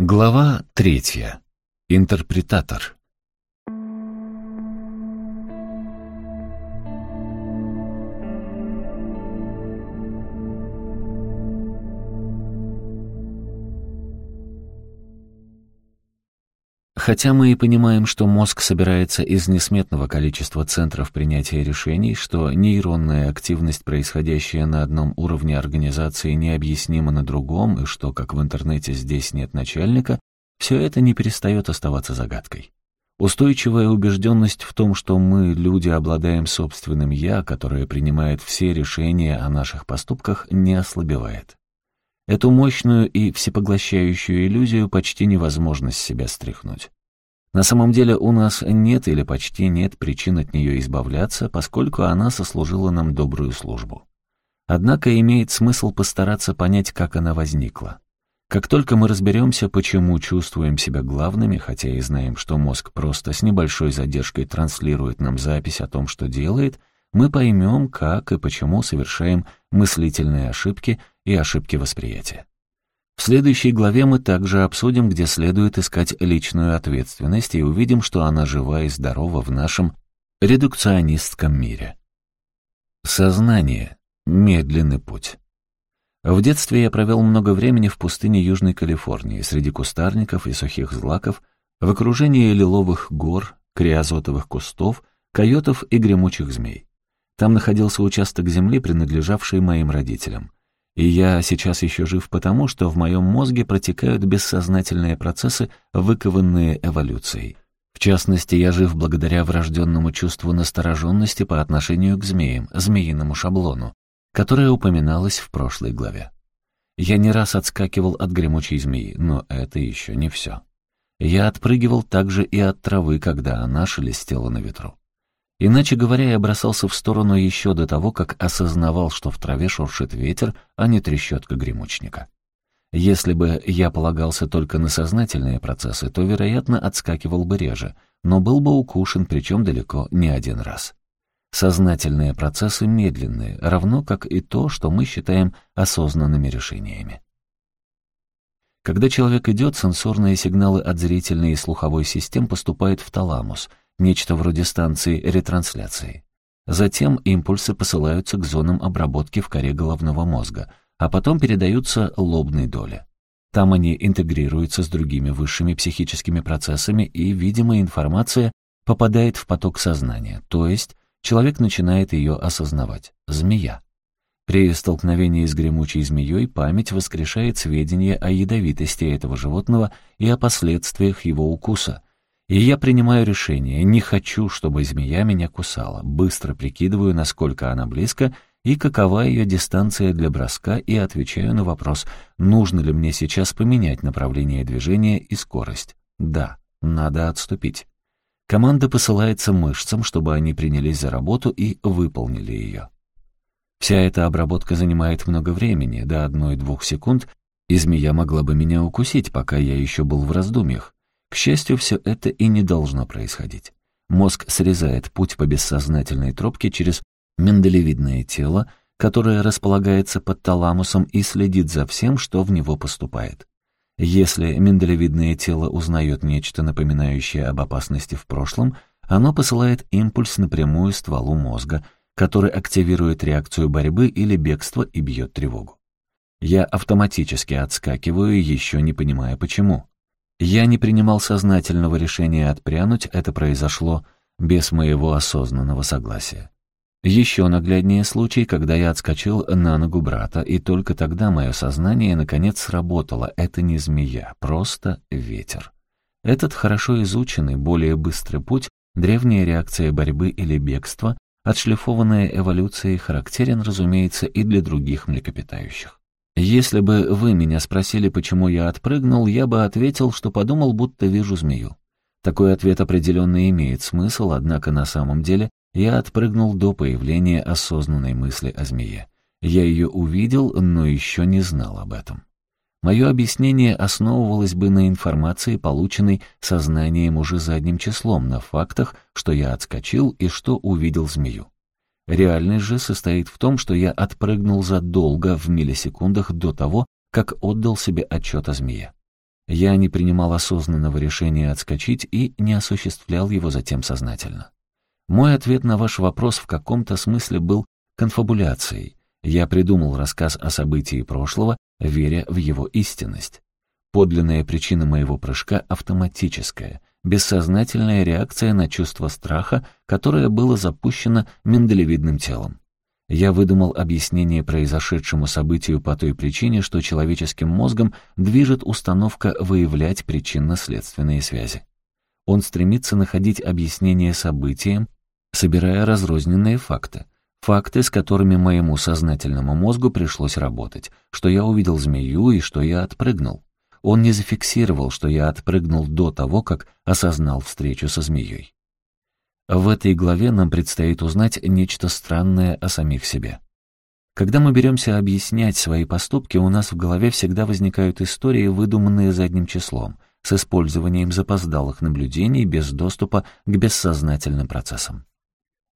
Глава третья. Интерпретатор. Хотя мы и понимаем, что мозг собирается из несметного количества центров принятия решений, что нейронная активность, происходящая на одном уровне организации, необъяснима на другом, и что, как в интернете, здесь нет начальника, все это не перестает оставаться загадкой. Устойчивая убежденность в том, что мы, люди, обладаем собственным «я», которое принимает все решения о наших поступках, не ослабевает. Эту мощную и всепоглощающую иллюзию почти невозможно с себя стряхнуть. На самом деле у нас нет или почти нет причин от нее избавляться, поскольку она сослужила нам добрую службу. Однако имеет смысл постараться понять, как она возникла. Как только мы разберемся, почему чувствуем себя главными, хотя и знаем, что мозг просто с небольшой задержкой транслирует нам запись о том, что делает, мы поймем, как и почему совершаем мыслительные ошибки и ошибки восприятия. В следующей главе мы также обсудим, где следует искать личную ответственность и увидим, что она жива и здорова в нашем редукционистском мире. Сознание. Медленный путь. В детстве я провел много времени в пустыне Южной Калифорнии, среди кустарников и сухих злаков, в окружении лиловых гор, криозотовых кустов, койотов и гремучих змей. Там находился участок земли, принадлежавший моим родителям. И я сейчас еще жив потому, что в моем мозге протекают бессознательные процессы, выкованные эволюцией. В частности, я жив благодаря врожденному чувству настороженности по отношению к змеям, змеиному шаблону, которое упоминалось в прошлой главе. Я не раз отскакивал от гремучей змеи, но это еще не все. Я отпрыгивал также и от травы, когда она шелестела на ветру. Иначе говоря, я бросался в сторону еще до того, как осознавал, что в траве шуршит ветер, а не трещотка гремучника. Если бы я полагался только на сознательные процессы, то, вероятно, отскакивал бы реже, но был бы укушен, причем далеко не один раз. Сознательные процессы медленные, равно как и то, что мы считаем осознанными решениями. Когда человек идет, сенсорные сигналы от зрительной и слуховой систем поступают в таламус — нечто вроде станции ретрансляции. Затем импульсы посылаются к зонам обработки в коре головного мозга, а потом передаются лобной доле. Там они интегрируются с другими высшими психическими процессами, и видимая информация попадает в поток сознания, то есть человек начинает ее осознавать. Змея. При столкновении с гремучей змеей память воскрешает сведения о ядовитости этого животного и о последствиях его укуса, и я принимаю решение, не хочу, чтобы змея меня кусала, быстро прикидываю, насколько она близко и какова ее дистанция для броска, и отвечаю на вопрос, нужно ли мне сейчас поменять направление движения и скорость. Да, надо отступить. Команда посылается мышцам, чтобы они принялись за работу и выполнили ее. Вся эта обработка занимает много времени, до одной-двух секунд, и змея могла бы меня укусить, пока я еще был в раздумьях. К счастью, все это и не должно происходить. Мозг срезает путь по бессознательной тропке через миндалевидное тело, которое располагается под таламусом и следит за всем, что в него поступает. Если миндалевидное тело узнает нечто, напоминающее об опасности в прошлом, оно посылает импульс напрямую стволу мозга, который активирует реакцию борьбы или бегства и бьет тревогу. Я автоматически отскакиваю, еще не понимая почему. Я не принимал сознательного решения отпрянуть, это произошло без моего осознанного согласия. Еще нагляднее случай, когда я отскочил на ногу брата, и только тогда мое сознание наконец сработало. Это не змея, просто ветер. Этот хорошо изученный, более быстрый путь, древняя реакция борьбы или бегства, отшлифованная эволюцией, характерен, разумеется, и для других млекопитающих. Если бы вы меня спросили, почему я отпрыгнул, я бы ответил, что подумал, будто вижу змею. Такой ответ определенно имеет смысл, однако на самом деле я отпрыгнул до появления осознанной мысли о змее. Я ее увидел, но еще не знал об этом. Мое объяснение основывалось бы на информации, полученной сознанием уже задним числом, на фактах, что я отскочил и что увидел змею. Реальность же состоит в том, что я отпрыгнул задолго в миллисекундах до того, как отдал себе отчет о змее. Я не принимал осознанного решения отскочить и не осуществлял его затем сознательно. Мой ответ на ваш вопрос в каком-то смысле был конфабуляцией. Я придумал рассказ о событии прошлого, веря в его истинность. Подлинная причина моего прыжка автоматическая, бессознательная реакция на чувство страха, которое было запущено миндалевидным телом. Я выдумал объяснение произошедшему событию по той причине, что человеческим мозгом движет установка выявлять причинно-следственные связи. Он стремится находить объяснение событиям, собирая разрозненные факты. Факты, с которыми моему сознательному мозгу пришлось работать, что я увидел змею и что я отпрыгнул. Он не зафиксировал, что я отпрыгнул до того, как осознал встречу со змеей. В этой главе нам предстоит узнать нечто странное о самих себе. Когда мы беремся объяснять свои поступки, у нас в голове всегда возникают истории, выдуманные задним числом, с использованием запоздалых наблюдений без доступа к бессознательным процессам.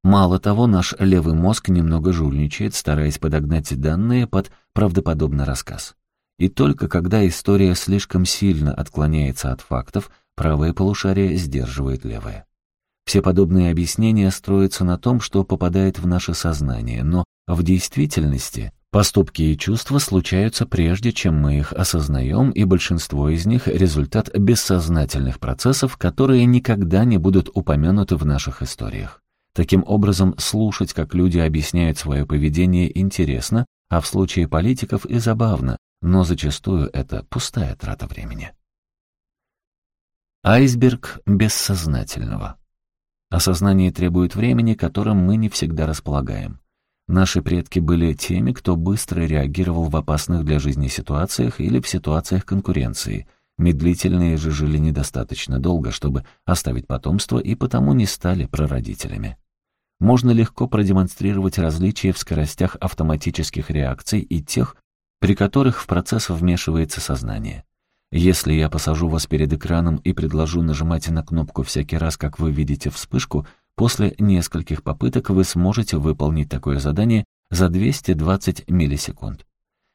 Мало того, наш левый мозг немного жульничает, стараясь подогнать данные под правдоподобный рассказ. И только когда история слишком сильно отклоняется от фактов, правое полушарие сдерживает левое. Все подобные объяснения строятся на том, что попадает в наше сознание, но в действительности поступки и чувства случаются прежде, чем мы их осознаем, и большинство из них — результат бессознательных процессов, которые никогда не будут упомянуты в наших историях. Таким образом, слушать, как люди объясняют свое поведение, интересно, а в случае политиков и забавно, но зачастую это пустая трата времени. Айсберг бессознательного. Осознание требует времени, которым мы не всегда располагаем. Наши предки были теми, кто быстро реагировал в опасных для жизни ситуациях или в ситуациях конкуренции. Медлительные же жили недостаточно долго, чтобы оставить потомство, и потому не стали прародителями. Можно легко продемонстрировать различия в скоростях автоматических реакций и тех, при которых в процесс вмешивается сознание. Если я посажу вас перед экраном и предложу нажимать на кнопку всякий раз, как вы видите вспышку, после нескольких попыток вы сможете выполнить такое задание за 220 миллисекунд.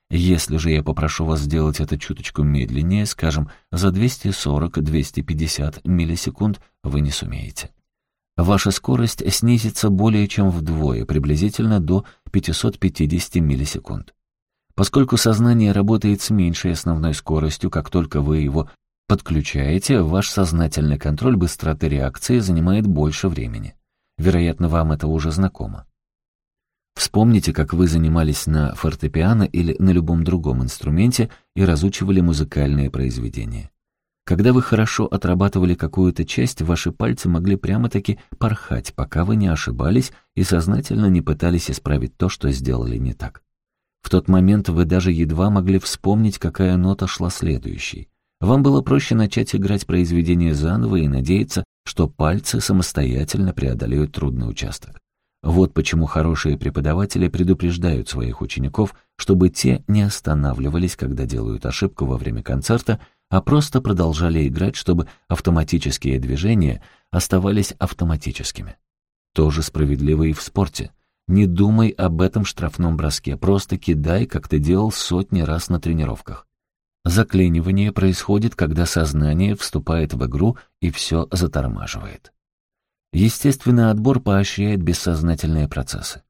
Если же я попрошу вас сделать это чуточку медленнее, скажем, за 240-250 миллисекунд, вы не сумеете. Ваша скорость снизится более чем вдвое, приблизительно до 550 миллисекунд. Поскольку сознание работает с меньшей основной скоростью, как только вы его подключаете, ваш сознательный контроль быстроты реакции занимает больше времени. Вероятно, вам это уже знакомо. Вспомните, как вы занимались на фортепиано или на любом другом инструменте и разучивали музыкальные произведения. Когда вы хорошо отрабатывали какую-то часть, ваши пальцы могли прямо-таки порхать, пока вы не ошибались и сознательно не пытались исправить то, что сделали не так. В тот момент вы даже едва могли вспомнить, какая нота шла следующей. Вам было проще начать играть произведение заново и надеяться, что пальцы самостоятельно преодолеют трудный участок. Вот почему хорошие преподаватели предупреждают своих учеников, чтобы те не останавливались, когда делают ошибку во время концерта, а просто продолжали играть, чтобы автоматические движения оставались автоматическими. Тоже справедливо и в спорте. Не думай об этом штрафном броске, просто кидай, как ты делал сотни раз на тренировках. Заклинивание происходит, когда сознание вступает в игру и все затормаживает. Естественный отбор поощряет бессознательные процессы.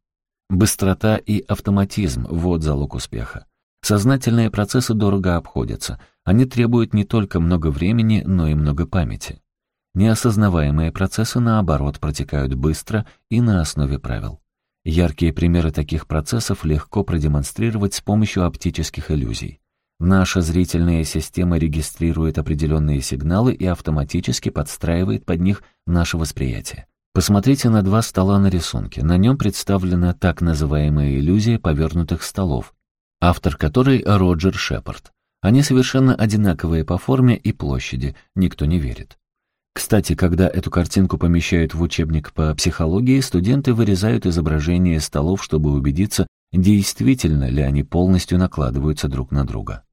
Быстрота и автоматизм — вот залог успеха. Сознательные процессы дорого обходятся. Они требуют не только много времени, но и много памяти. Неосознаваемые процессы, наоборот, протекают быстро и на основе правил. Яркие примеры таких процессов легко продемонстрировать с помощью оптических иллюзий. Наша зрительная система регистрирует определенные сигналы и автоматически подстраивает под них наше восприятие. Посмотрите на два стола на рисунке. На нем представлена так называемая иллюзия повернутых столов, автор которой Роджер Шепард. Они совершенно одинаковые по форме и площади, никто не верит. Кстати, когда эту картинку помещают в учебник по психологии, студенты вырезают изображения столов, чтобы убедиться, действительно ли они полностью накладываются друг на друга.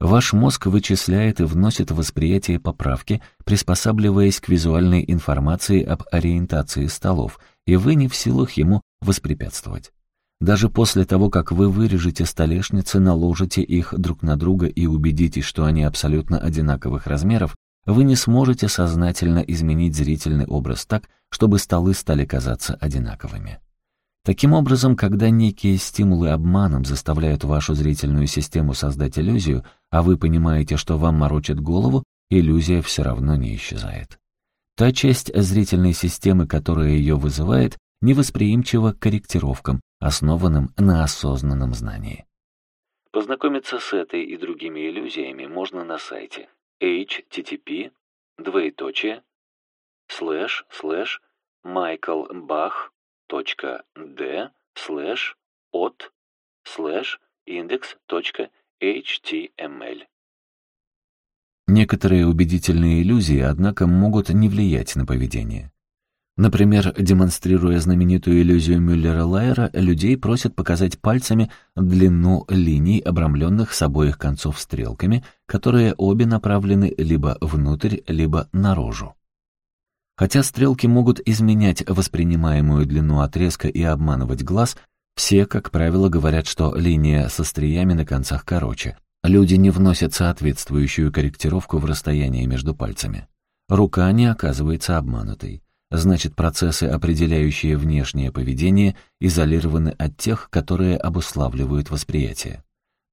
Ваш мозг вычисляет и вносит восприятие поправки, приспосабливаясь к визуальной информации об ориентации столов, и вы не в силах ему воспрепятствовать. Даже после того, как вы вырежете столешницы, наложите их друг на друга и убедитесь, что они абсолютно одинаковых размеров, вы не сможете сознательно изменить зрительный образ так, чтобы столы стали казаться одинаковыми. Таким образом, когда некие стимулы обманом заставляют вашу зрительную систему создать иллюзию, а вы понимаете, что вам морочит голову, иллюзия все равно не исчезает. Та часть зрительной системы, которая ее вызывает, невосприимчива к корректировкам, основанным на осознанном знании. Познакомиться с этой и другими иллюзиями можно на сайте http двоеточие слэш слэш michaelbach.de слэш ot слэш index.html Некоторые убедительные иллюзии, однако, могут не влиять на поведение. Например, демонстрируя знаменитую иллюзию Мюллера-Лайера, людей просят показать пальцами длину линий, обрамленных с обоих концов стрелками, которые обе направлены либо внутрь, либо наружу. Хотя стрелки могут изменять воспринимаемую длину отрезка и обманывать глаз, все, как правило, говорят, что линия со стриями на концах короче. Люди не вносят соответствующую корректировку в расстояние между пальцами. Рука не оказывается обманутой. Значит, процессы, определяющие внешнее поведение, изолированы от тех, которые обуславливают восприятие.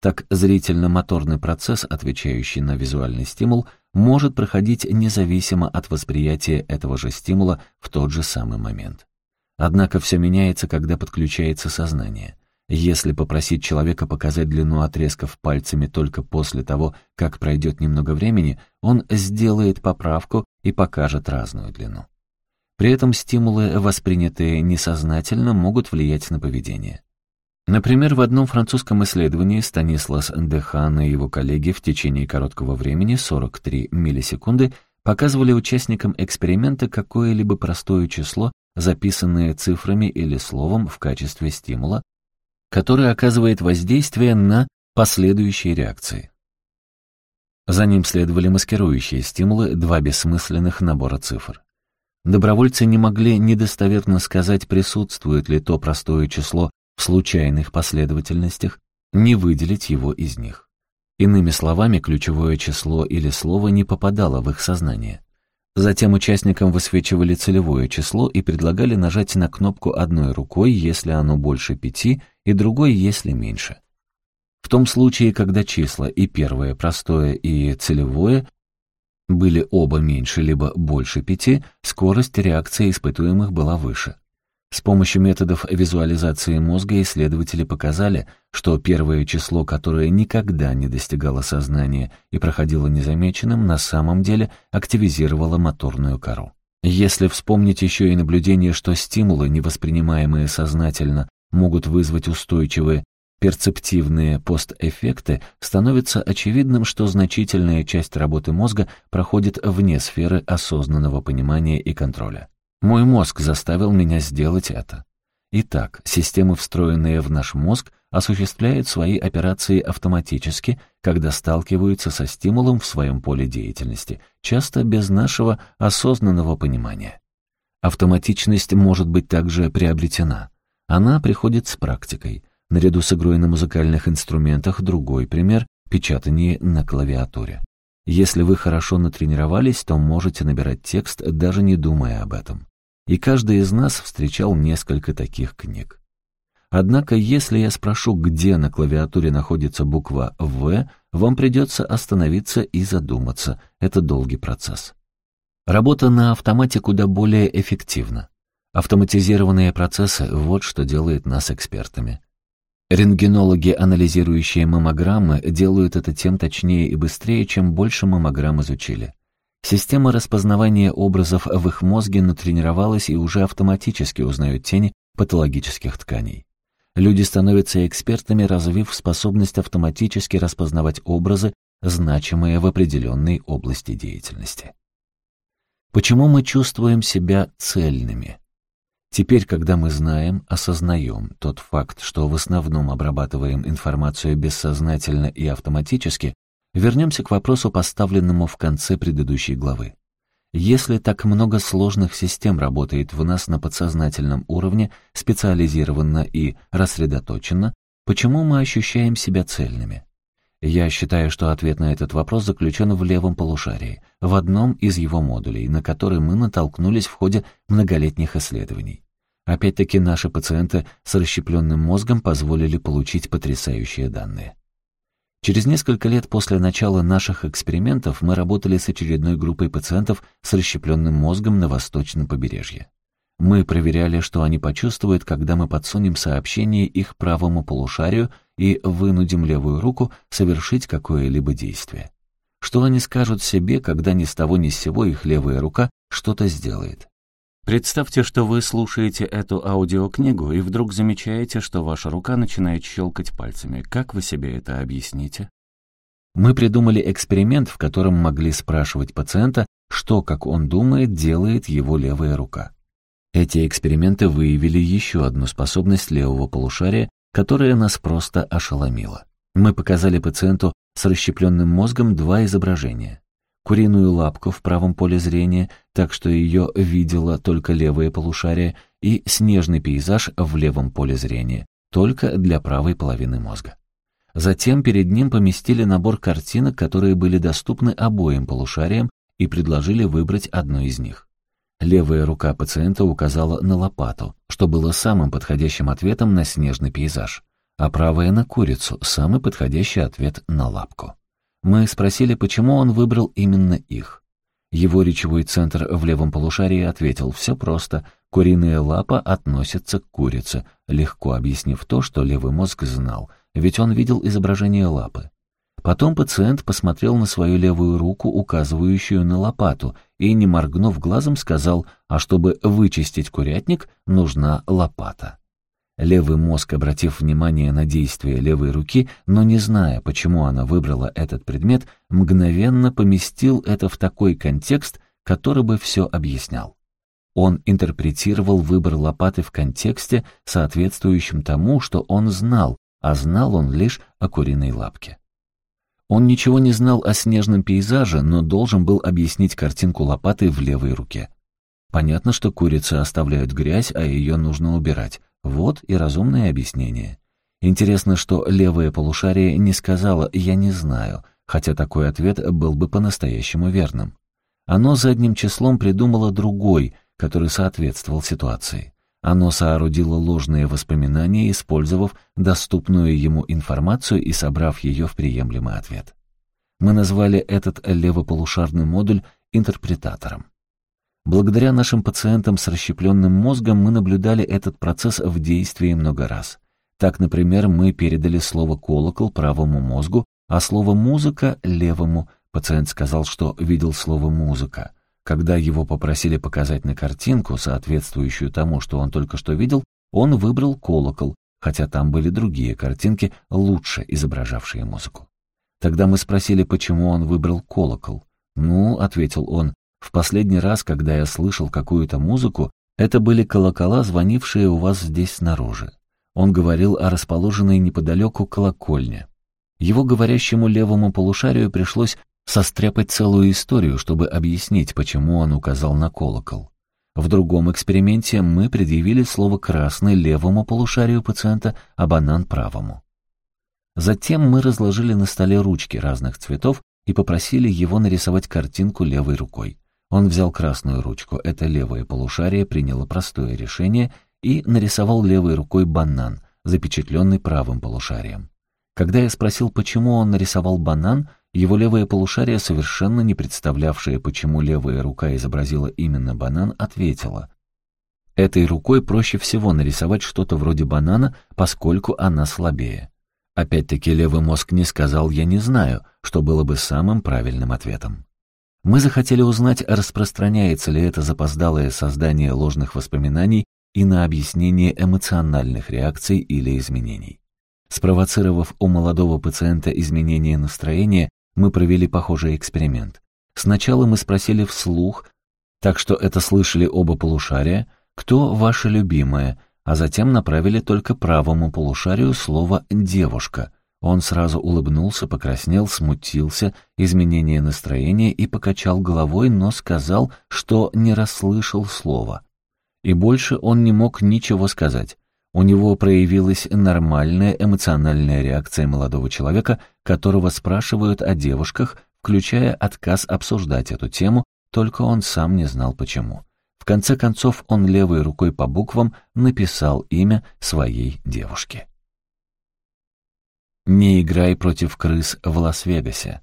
Так, зрительно-моторный процесс, отвечающий на визуальный стимул, может проходить независимо от восприятия этого же стимула в тот же самый момент. Однако все меняется, когда подключается сознание. Если попросить человека показать длину отрезков пальцами только после того, как пройдет немного времени, он сделает поправку и покажет разную длину. При этом стимулы, воспринятые несознательно, могут влиять на поведение. Например, в одном французском исследовании Станислас Дехан и его коллеги в течение короткого времени, 43 миллисекунды, показывали участникам эксперимента какое-либо простое число, записанное цифрами или словом в качестве стимула, которое оказывает воздействие на последующие реакции. За ним следовали маскирующие стимулы, два бессмысленных набора цифр. Добровольцы не могли недостоверно сказать, присутствует ли то простое число в случайных последовательностях, не выделить его из них. Иными словами, ключевое число или слово не попадало в их сознание. Затем участникам высвечивали целевое число и предлагали нажать на кнопку одной рукой, если оно больше пяти, и другой, если меньше. В том случае, когда числа и первое простое, и целевое были оба меньше либо больше пяти, скорость реакции испытуемых была выше. С помощью методов визуализации мозга исследователи показали, что первое число, которое никогда не достигало сознания и проходило незамеченным, на самом деле активизировало моторную кору. Если вспомнить еще и наблюдение, что стимулы, не воспринимаемые сознательно, могут вызвать устойчивые перцептивные постэффекты, становится очевидным, что значительная часть работы мозга проходит вне сферы осознанного понимания и контроля. Мой мозг заставил меня сделать это. Итак, системы, встроенные в наш мозг, осуществляют свои операции автоматически, когда сталкиваются со стимулом в своем поле деятельности, часто без нашего осознанного понимания. Автоматичность может быть также приобретена. Она приходит с практикой. Наряду с игрой на музыкальных инструментах другой пример — печатание на клавиатуре. Если вы хорошо натренировались, то можете набирать текст, даже не думая об этом. И каждый из нас встречал несколько таких книг. Однако, если я спрошу, где на клавиатуре находится буква «В», вам придется остановиться и задуматься. Это долгий процесс. Работа на автомате куда более эффективна. Автоматизированные процессы — вот что делает нас экспертами. Рентгенологи, анализирующие маммограммы, делают это тем точнее и быстрее, чем больше маммограмм изучили. Система распознавания образов в их мозге натренировалась и уже автоматически узнает тени патологических тканей. Люди становятся экспертами, развив способность автоматически распознавать образы, значимые в определенной области деятельности. Почему мы чувствуем себя цельными? Теперь, когда мы знаем, осознаем тот факт, что в основном обрабатываем информацию бессознательно и автоматически, вернемся к вопросу, поставленному в конце предыдущей главы. Если так много сложных систем работает в нас на подсознательном уровне, специализированно и рассредоточенно, почему мы ощущаем себя цельными? Я считаю, что ответ на этот вопрос заключен в левом полушарии, в одном из его модулей, на который мы натолкнулись в ходе многолетних исследований. Опять-таки наши пациенты с расщепленным мозгом позволили получить потрясающие данные. Через несколько лет после начала наших экспериментов мы работали с очередной группой пациентов с расщепленным мозгом на восточном побережье. Мы проверяли, что они почувствуют, когда мы подсунем сообщение их правому полушарию и вынудим левую руку совершить какое-либо действие. Что они скажут себе, когда ни с того ни с сего их левая рука что-то сделает? Представьте, что вы слушаете эту аудиокнигу и вдруг замечаете, что ваша рука начинает щелкать пальцами. Как вы себе это объясните? Мы придумали эксперимент, в котором могли спрашивать пациента, что, как он думает, делает его левая рука. Эти эксперименты выявили еще одну способность левого полушария, которая нас просто ошеломила. Мы показали пациенту с расщепленным мозгом два изображения куриную лапку в правом поле зрения, так что ее видела только левое полушарие, и снежный пейзаж в левом поле зрения, только для правой половины мозга. Затем перед ним поместили набор картинок, которые были доступны обоим полушариям, и предложили выбрать одну из них. Левая рука пациента указала на лопату, что было самым подходящим ответом на снежный пейзаж, а правая — на курицу, самый подходящий ответ на лапку. Мы спросили, почему он выбрал именно их. Его речевой центр в левом полушарии ответил «все просто, куриная лапа относится к курице», легко объяснив то, что левый мозг знал, ведь он видел изображение лапы. Потом пациент посмотрел на свою левую руку, указывающую на лопату, и, не моргнув глазом, сказал, а чтобы вычистить курятник, нужна лопата. Левый мозг, обратив внимание на действие левой руки, но не зная, почему она выбрала этот предмет, мгновенно поместил это в такой контекст, который бы все объяснял. Он интерпретировал выбор лопаты в контексте, соответствующем тому, что он знал, а знал он лишь о куриной лапке. Он ничего не знал о снежном пейзаже, но должен был объяснить картинку лопаты в левой руке. Понятно, что курицы оставляют грязь, а ее нужно убирать. Вот и разумное объяснение. Интересно, что левое полушарие не сказала «я не знаю», хотя такой ответ был бы по-настоящему верным. Оно задним числом придумало другой, который соответствовал ситуации. Оно соорудило ложные воспоминания, использовав доступную ему информацию и собрав ее в приемлемый ответ. Мы назвали этот левополушарный модуль интерпретатором. Благодаря нашим пациентам с расщепленным мозгом мы наблюдали этот процесс в действии много раз. Так, например, мы передали слово «колокол» правому мозгу, а слово «музыка» — левому. Пациент сказал, что видел слово «музыка». Когда его попросили показать на картинку, соответствующую тому, что он только что видел, он выбрал колокол, хотя там были другие картинки, лучше изображавшие музыку. Тогда мы спросили, почему он выбрал колокол. «Ну», — ответил он, в последний раз, когда я слышал какую-то музыку, это были колокола, звонившие у вас здесь снаружи. Он говорил о расположенной неподалеку колокольне. Его говорящему левому полушарию пришлось состряпать целую историю, чтобы объяснить, почему он указал на колокол. В другом эксперименте мы предъявили слово «красный» левому полушарию пациента, а банан — правому. Затем мы разложили на столе ручки разных цветов и попросили его нарисовать картинку левой рукой. Он взял красную ручку, это левое полушарие приняло простое решение и нарисовал левой рукой банан, запечатленный правым полушарием. Когда я спросил, почему он нарисовал банан, его левое полушарие, совершенно не представлявшее, почему левая рука изобразила именно банан, ответила. Этой рукой проще всего нарисовать что-то вроде банана, поскольку она слабее. Опять-таки левый мозг не сказал «я не знаю», что было бы самым правильным ответом. Мы захотели узнать, распространяется ли это запоздалое создание ложных воспоминаний и на объяснение эмоциональных реакций или изменений. Спровоцировав у молодого пациента изменение настроения, мы провели похожий эксперимент. Сначала мы спросили вслух, так что это слышали оба полушария, кто ваша любимая, а затем направили только правому полушарию слово «девушка». Он сразу улыбнулся, покраснел, смутился, изменение настроения и покачал головой, но сказал, что не расслышал слова. И больше он не мог ничего сказать. У него проявилась нормальная эмоциональная реакция молодого человека, которого спрашивают о девушках, включая отказ обсуждать эту тему, только он сам не знал почему. В конце концов он левой рукой по буквам написал имя своей девушки. «Не играй против крыс в Лас-Вегасе».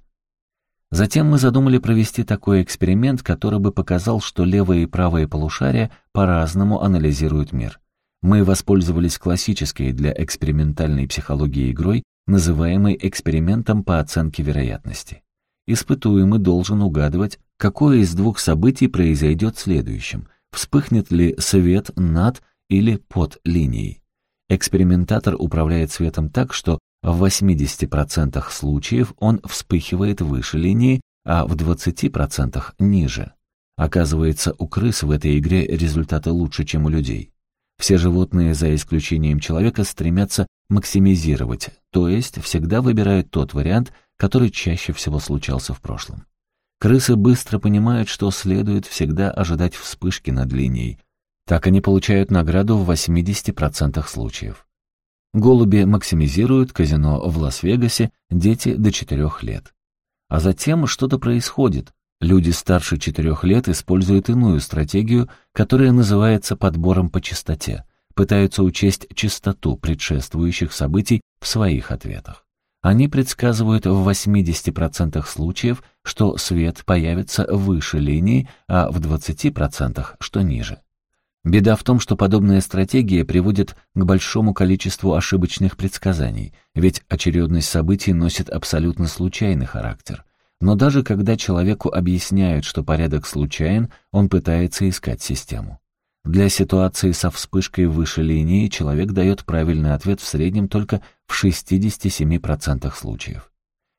Затем мы задумали провести такой эксперимент, который бы показал, что левое и правое полушария по-разному анализируют мир. Мы воспользовались классической для экспериментальной психологии игрой, называемой экспериментом по оценке вероятности. Испытуемый должен угадывать, какое из двух событий произойдет следующим, вспыхнет ли свет над или под линией. Экспериментатор управляет светом так, что в 80% случаев он вспыхивает выше линии, а в 20% ниже. Оказывается, у крыс в этой игре результаты лучше, чем у людей. Все животные, за исключением человека, стремятся максимизировать, то есть всегда выбирают тот вариант, который чаще всего случался в прошлом. Крысы быстро понимают, что следует всегда ожидать вспышки над линией. Так они получают награду в 80% случаев. Голуби максимизируют казино в Лас-Вегасе, дети до 4 лет. А затем что-то происходит, Люди старше четырех лет используют иную стратегию, которая называется подбором по частоте, пытаются учесть частоту предшествующих событий в своих ответах. Они предсказывают в 80% случаев, что свет появится выше линии, а в 20% что ниже. Беда в том, что подобная стратегия приводит к большому количеству ошибочных предсказаний, ведь очередность событий носит абсолютно случайный характер. Но даже когда человеку объясняют, что порядок случайен, он пытается искать систему. Для ситуации со вспышкой выше линии человек дает правильный ответ в среднем только в 67% случаев.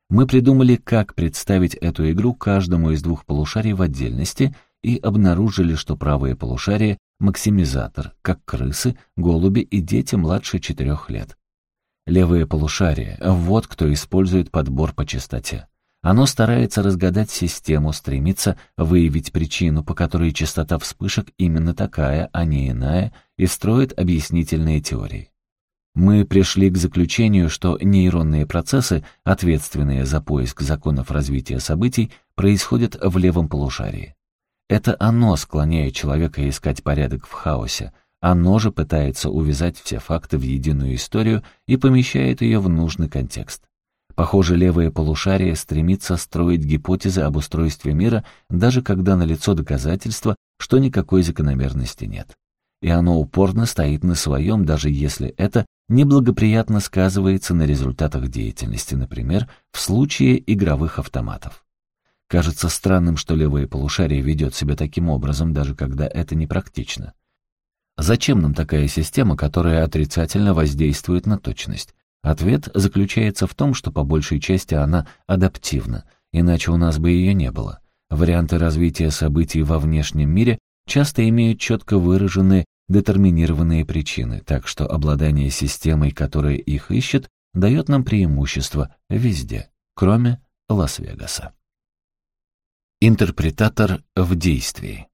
Мы придумали, как представить эту игру каждому из двух полушарий в отдельности и обнаружили, что правое полушарие — максимизатор, как крысы, голуби и дети младше 4 лет. Левое полушарие — вот кто использует подбор по частоте. Оно старается разгадать систему, стремится выявить причину, по которой частота вспышек именно такая, а не иная, и строит объяснительные теории. Мы пришли к заключению, что нейронные процессы, ответственные за поиск законов развития событий, происходят в левом полушарии. Это оно склоняет человека искать порядок в хаосе, оно же пытается увязать все факты в единую историю и помещает ее в нужный контекст. Похоже, левое полушарие стремится строить гипотезы об устройстве мира, даже когда налицо доказательство, что никакой закономерности нет. И оно упорно стоит на своем, даже если это неблагоприятно сказывается на результатах деятельности, например, в случае игровых автоматов. Кажется странным, что левое полушарие ведет себя таким образом, даже когда это непрактично. Зачем нам такая система, которая отрицательно воздействует на точность? Ответ заключается в том, что по большей части она адаптивна, иначе у нас бы ее не было. Варианты развития событий во внешнем мире часто имеют четко выраженные детерминированные причины, так что обладание системой, которая их ищет, дает нам преимущество везде, кроме Лас-Вегаса. Интерпретатор в действии.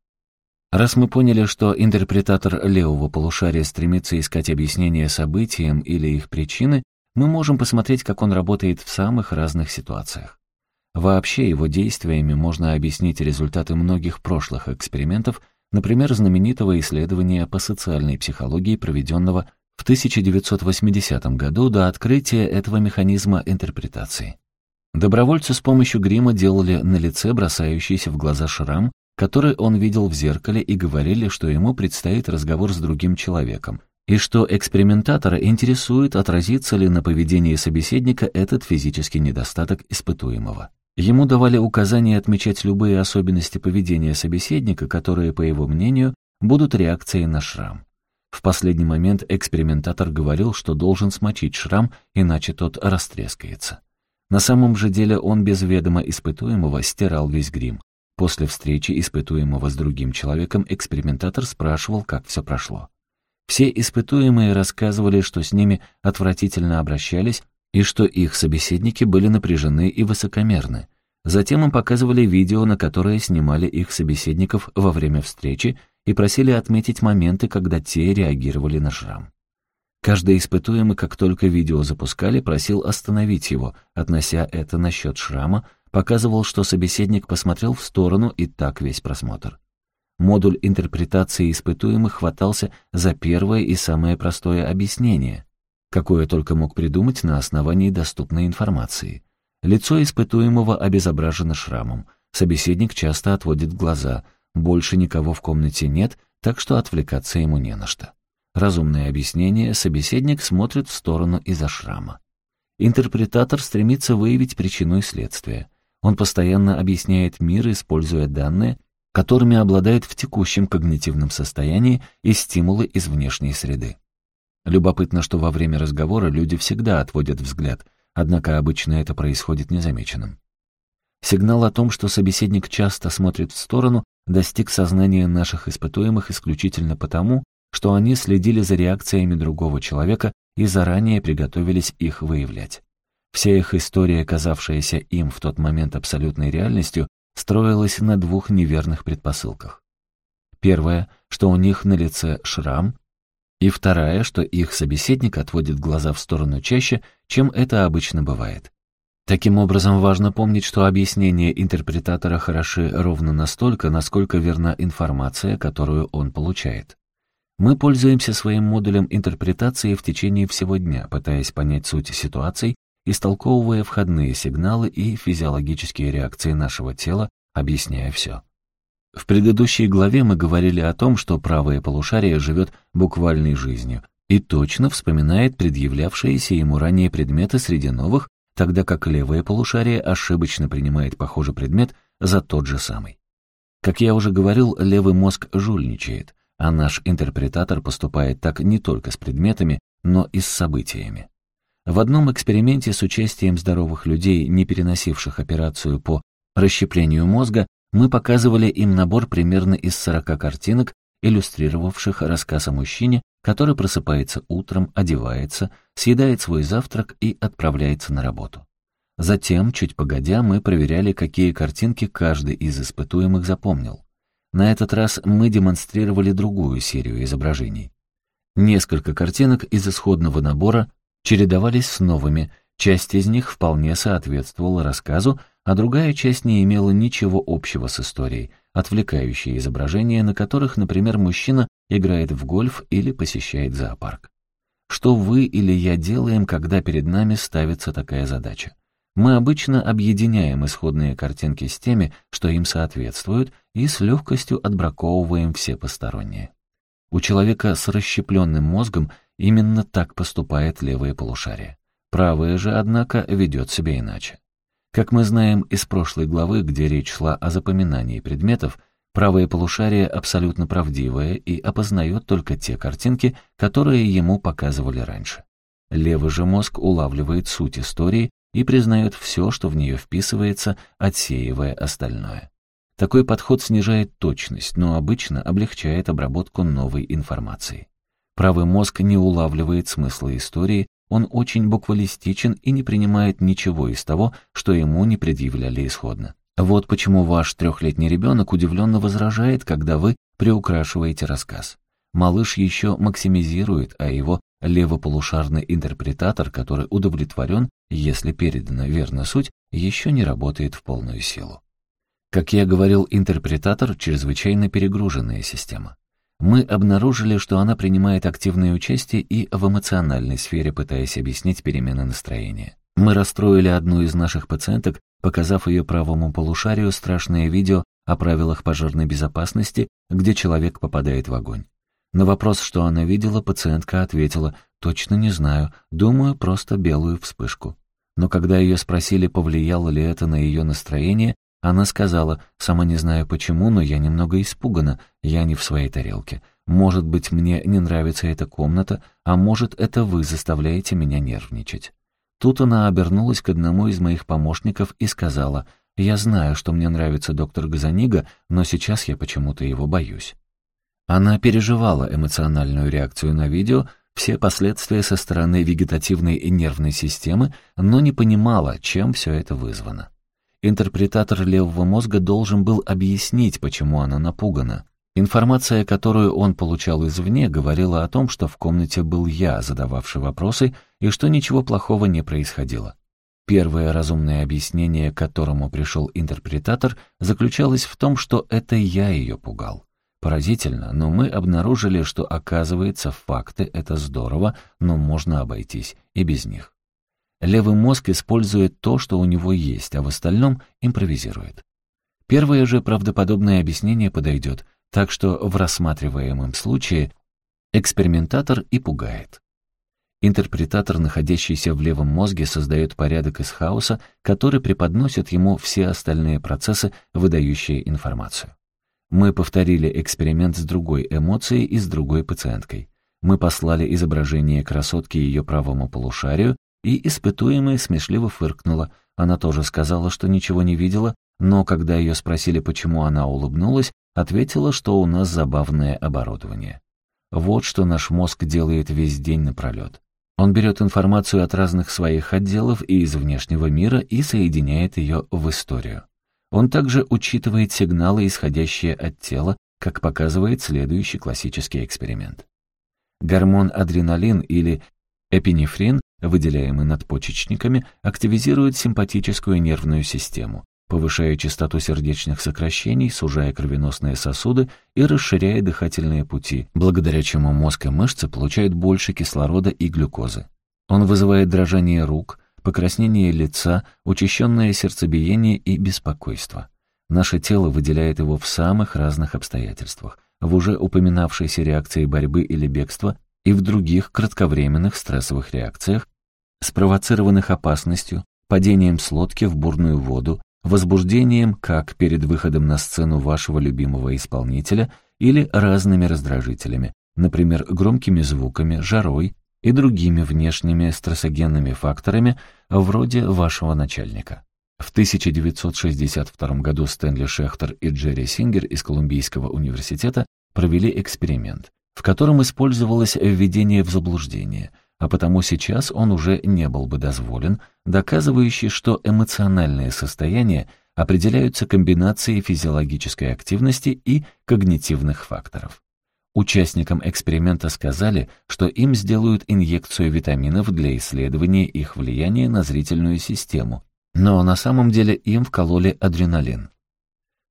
Раз мы поняли, что интерпретатор левого полушария стремится искать объяснение событиям или их причины, мы можем посмотреть, как он работает в самых разных ситуациях. Вообще его действиями можно объяснить результаты многих прошлых экспериментов, например, знаменитого исследования по социальной психологии, проведенного в 1980 году до открытия этого механизма интерпретации. Добровольцы с помощью грима делали на лице бросающийся в глаза шрам, который он видел в зеркале и говорили, что ему предстоит разговор с другим человеком, и что экспериментатора интересует, отразится ли на поведении собеседника этот физический недостаток испытуемого. Ему давали указание отмечать любые особенности поведения собеседника, которые, по его мнению, будут реакцией на шрам. В последний момент экспериментатор говорил, что должен смочить шрам, иначе тот растрескается. На самом же деле он без ведома испытуемого стирал весь грим. После встречи испытуемого с другим человеком экспериментатор спрашивал, как все прошло. Все испытуемые рассказывали, что с ними отвратительно обращались, и что их собеседники были напряжены и высокомерны. Затем им показывали видео, на которое снимали их собеседников во время встречи и просили отметить моменты, когда те реагировали на шрам. Каждый испытуемый, как только видео запускали, просил остановить его, относя это насчет шрама, показывал, что собеседник посмотрел в сторону и так весь просмотр. Модуль интерпретации испытуемых хватался за первое и самое простое объяснение, какое только мог придумать на основании доступной информации. Лицо испытуемого обезображено шрамом, собеседник часто отводит глаза, больше никого в комнате нет, так что отвлекаться ему не на что. Разумное объяснение, собеседник смотрит в сторону из-за шрама. Интерпретатор стремится выявить причину и следствие. Он постоянно объясняет мир, используя данные, которыми обладает в текущем когнитивном состоянии и стимулы из внешней среды. Любопытно, что во время разговора люди всегда отводят взгляд, однако обычно это происходит незамеченным. Сигнал о том, что собеседник часто смотрит в сторону, достиг сознания наших испытуемых исключительно потому, что они следили за реакциями другого человека и заранее приготовились их выявлять. Вся их история, казавшаяся им в тот момент абсолютной реальностью, строилась на двух неверных предпосылках. Первое, что у них на лице шрам, и вторая, что их собеседник отводит глаза в сторону чаще, чем это обычно бывает. Таким образом, важно помнить, что объяснения интерпретатора хороши ровно настолько, насколько верна информация, которую он получает. Мы пользуемся своим модулем интерпретации в течение всего дня, пытаясь понять суть ситуаций, истолковывая входные сигналы и физиологические реакции нашего тела, объясняя все. В предыдущей главе мы говорили о том, что правое полушарие живет буквальной жизнью и точно вспоминает предъявлявшиеся ему ранее предметы среди новых, тогда как левое полушарие ошибочно принимает похожий предмет за тот же самый. Как я уже говорил, левый мозг жульничает, а наш интерпретатор поступает так не только с предметами, но и с событиями. В одном эксперименте с участием здоровых людей, не переносивших операцию по расщеплению мозга, мы показывали им набор примерно из 40 картинок, иллюстрировавших рассказ о мужчине, который просыпается утром, одевается, съедает свой завтрак и отправляется на работу. Затем, чуть погодя, мы проверяли, какие картинки каждый из испытуемых запомнил. На этот раз мы демонстрировали другую серию изображений. Несколько картинок из исходного набора чередовались с новыми, часть из них вполне соответствовала рассказу, а другая часть не имела ничего общего с историей, отвлекающие изображения, на которых, например, мужчина играет в гольф или посещает зоопарк. Что вы или я делаем, когда перед нами ставится такая задача? Мы обычно объединяем исходные картинки с теми, что им соответствуют, и с легкостью отбраковываем все посторонние. У человека с расщепленным мозгом именно так поступает левое полушарие. Правое же, однако, ведет себя иначе. Как мы знаем из прошлой главы, где речь шла о запоминании предметов, правое полушарие абсолютно правдивое и опознает только те картинки, которые ему показывали раньше. Левый же мозг улавливает суть истории и признает все, что в нее вписывается, отсеивая остальное. Такой подход снижает точность, но обычно облегчает обработку новой информации. Правый мозг не улавливает смысла истории, он очень буквалистичен и не принимает ничего из того, что ему не предъявляли исходно. Вот почему ваш трехлетний ребенок удивленно возражает, когда вы приукрашиваете рассказ. Малыш еще максимизирует, а его левополушарный интерпретатор, который удовлетворен, если передана верно суть, еще не работает в полную силу. Как я говорил, интерпретатор — чрезвычайно перегруженная система. Мы обнаружили, что она принимает активное участие и в эмоциональной сфере, пытаясь объяснить перемены настроения. Мы расстроили одну из наших пациенток, показав ее правому полушарию страшное видео о правилах пожарной безопасности, где человек попадает в огонь. На вопрос, что она видела, пациентка ответила «Точно не знаю, думаю, просто белую вспышку». Но когда ее спросили, повлияло ли это на ее настроение, она сказала «Сама не знаю почему, но я немного испугана, я не в своей тарелке. Может быть, мне не нравится эта комната, а может, это вы заставляете меня нервничать». Тут она обернулась к одному из моих помощников и сказала «Я знаю, что мне нравится доктор Газанига, но сейчас я почему-то его боюсь». Она переживала эмоциональную реакцию на видео, все последствия со стороны вегетативной и нервной системы, но не понимала, чем все это вызвано. Интерпретатор левого мозга должен был объяснить, почему она напугана. Информация, которую он получал извне, говорила о том, что в комнате был я, задававший вопросы, и что ничего плохого не происходило. Первое разумное объяснение, к которому пришел интерпретатор, заключалось в том, что это я ее пугал. Поразительно, но мы обнаружили, что, оказывается, факты — это здорово, но можно обойтись и без них. Левый мозг использует то, что у него есть, а в остальном импровизирует. Первое же правдоподобное объяснение подойдет, так что в рассматриваемом случае экспериментатор и пугает. Интерпретатор, находящийся в левом мозге, создает порядок из хаоса, который преподносит ему все остальные процессы, выдающие информацию. Мы повторили эксперимент с другой эмоцией и с другой пациенткой. Мы послали изображение красотки ее правому полушарию, и испытуемая смешливо фыркнула. Она тоже сказала, что ничего не видела, но когда ее спросили, почему она улыбнулась, ответила, что у нас забавное оборудование. Вот что наш мозг делает весь день напролет. Он берет информацию от разных своих отделов и из внешнего мира и соединяет ее в историю. Он также учитывает сигналы, исходящие от тела, как показывает следующий классический эксперимент. Гормон адреналин или эпинефрин, выделяемый надпочечниками, активизирует симпатическую нервную систему, повышая частоту сердечных сокращений, сужая кровеносные сосуды и расширяя дыхательные пути, благодаря чему мозг и мышцы получают больше кислорода и глюкозы. Он вызывает дрожание рук, покраснение лица, учащенное сердцебиение и беспокойство. Наше тело выделяет его в самых разных обстоятельствах, в уже упоминавшейся реакции борьбы или бегства и в других кратковременных стрессовых реакциях, спровоцированных опасностью, падением с лодки в бурную воду, возбуждением, как перед выходом на сцену вашего любимого исполнителя, или разными раздражителями, например, громкими звуками, жарой и другими внешними стрессогенными факторами, вроде вашего начальника. В 1962 году Стэнли Шехтер и Джерри Сингер из Колумбийского университета провели эксперимент, в котором использовалось введение в заблуждение – а потому сейчас он уже не был бы дозволен, доказывающий, что эмоциональные состояния определяются комбинацией физиологической активности и когнитивных факторов. Участникам эксперимента сказали, что им сделают инъекцию витаминов для исследования их влияния на зрительную систему, но на самом деле им вкололи адреналин.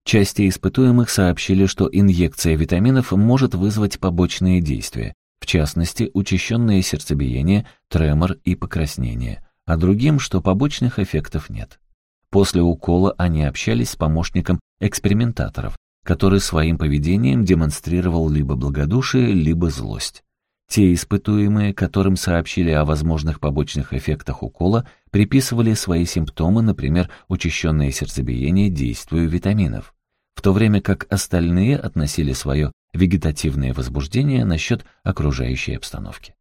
Части испытуемых сообщили, что инъекция витаминов может вызвать побочные действия, в частности, учащенное сердцебиение, тремор и покраснение, а другим, что побочных эффектов нет. После укола они общались с помощником экспериментаторов, который своим поведением демонстрировал либо благодушие, либо злость. Те испытуемые, которым сообщили о возможных побочных эффектах укола, приписывали свои симптомы, например, учащенное сердцебиение, действию витаминов, в то время как остальные относили свое вегетативное возбуждение насчет окружающей обстановки.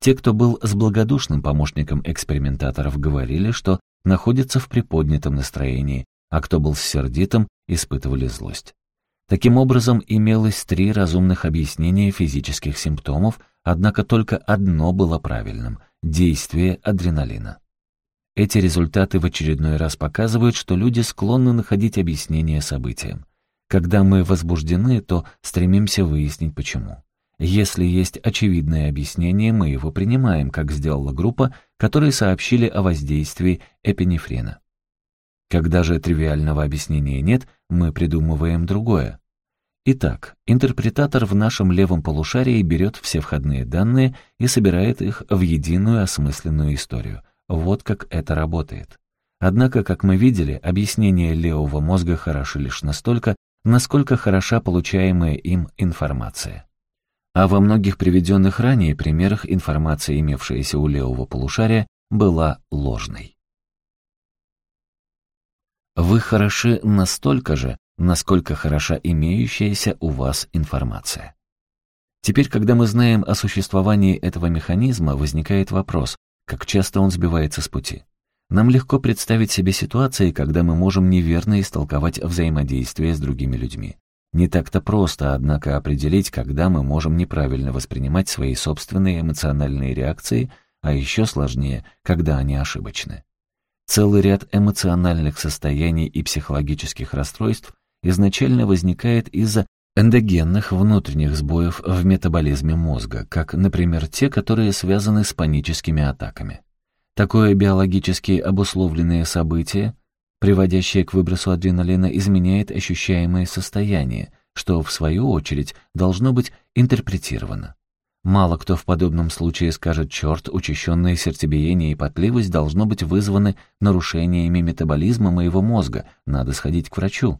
Те, кто был с благодушным помощником экспериментаторов, говорили, что находятся в приподнятом настроении, а кто был с сердитым, испытывали злость. Таким образом, имелось три разумных объяснения физических симптомов, однако только одно было правильным — действие адреналина. Эти результаты в очередной раз показывают, что люди склонны находить объяснение событиям. Когда мы возбуждены, то стремимся выяснить почему. Если есть очевидное объяснение, мы его принимаем, как сделала группа, которые сообщили о воздействии эпинефрина. Когда же тривиального объяснения нет, мы придумываем другое. Итак, интерпретатор в нашем левом полушарии берет все входные данные и собирает их в единую осмысленную историю. Вот как это работает. Однако, как мы видели, объяснения левого мозга хороши лишь настолько, насколько хороша получаемая им информация. А во многих приведенных ранее примерах информация, имевшаяся у левого полушария, была ложной. Вы хороши настолько же, насколько хороша имеющаяся у вас информация. Теперь, когда мы знаем о существовании этого механизма, возникает вопрос, как часто он сбивается с пути. Нам легко представить себе ситуации, когда мы можем неверно истолковать взаимодействие с другими людьми. Не так-то просто, однако, определить, когда мы можем неправильно воспринимать свои собственные эмоциональные реакции, а еще сложнее, когда они ошибочны. Целый ряд эмоциональных состояний и психологических расстройств изначально возникает из-за эндогенных внутренних сбоев в метаболизме мозга, как, например, те, которые связаны с паническими атаками. Такое биологически обусловленное событие, приводящее к выбросу адреналина, изменяет ощущаемое состояние, что, в свою очередь, должно быть интерпретировано. Мало кто в подобном случае скажет «черт, учащенное сердцебиение и потливость должно быть вызваны нарушениями метаболизма моего мозга, надо сходить к врачу».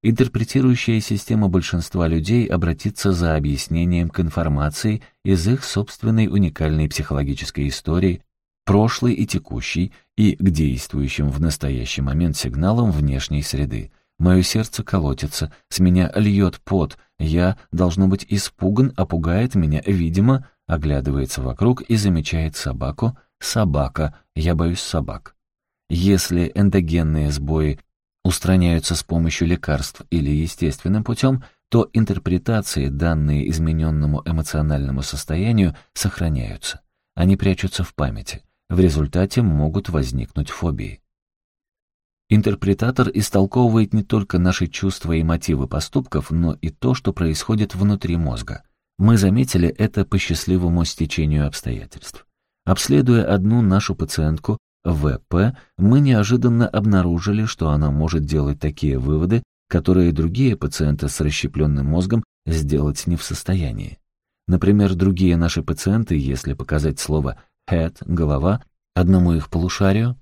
Интерпретирующая система большинства людей обратится за объяснением к информации из их собственной уникальной психологической истории, прошлой и текущей, и к действующим в настоящий момент сигналам внешней среды. Мое сердце колотится, с меня льет пот, я, должно быть, испуган, а пугает меня, видимо, оглядывается вокруг и замечает собаку. Собака, я боюсь собак. Если эндогенные сбои устраняются с помощью лекарств или естественным путем, то интерпретации, данные измененному эмоциональному состоянию, сохраняются. Они прячутся в памяти. В результате могут возникнуть фобии. Интерпретатор истолковывает не только наши чувства и мотивы поступков, но и то, что происходит внутри мозга. Мы заметили это по счастливому стечению обстоятельств. Обследуя одну нашу пациентку, ВП, мы неожиданно обнаружили, что она может делать такие выводы, которые другие пациенты с расщепленным мозгом сделать не в состоянии. Например, другие наши пациенты, если показать слово «head» — голова, одному их полушарию,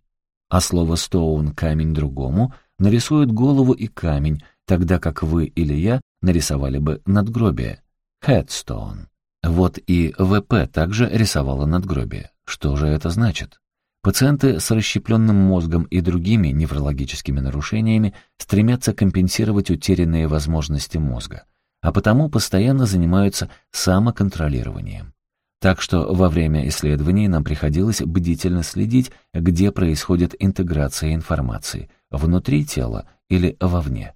а слово «stone» — камень другому, нарисуют голову и камень, тогда как вы или я нарисовали бы надгробие — headstone. Вот и ВП также рисовала надгробие. Что же это значит? Пациенты с расщепленным мозгом и другими неврологическими нарушениями стремятся компенсировать утерянные возможности мозга, а потому постоянно занимаются самоконтролированием. Так что во время исследований нам приходилось бдительно следить, где происходит интеграция информации – внутри тела или вовне.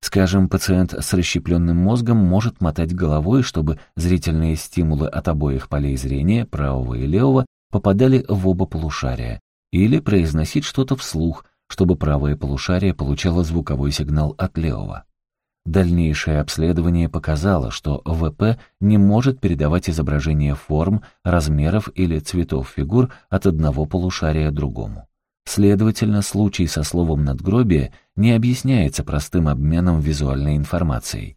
Скажем, пациент с расщепленным мозгом может мотать головой, чтобы зрительные стимулы от обоих полей зрения, правого и левого, попадали в оба полушария, или произносить что-то вслух, чтобы правое полушарие получало звуковой сигнал от левого. Дальнейшее обследование показало, что ВП не может передавать изображение форм, размеров или цветов фигур от одного полушария другому. Следовательно, случай со словом «надгробие» не объясняется простым обменом визуальной информацией.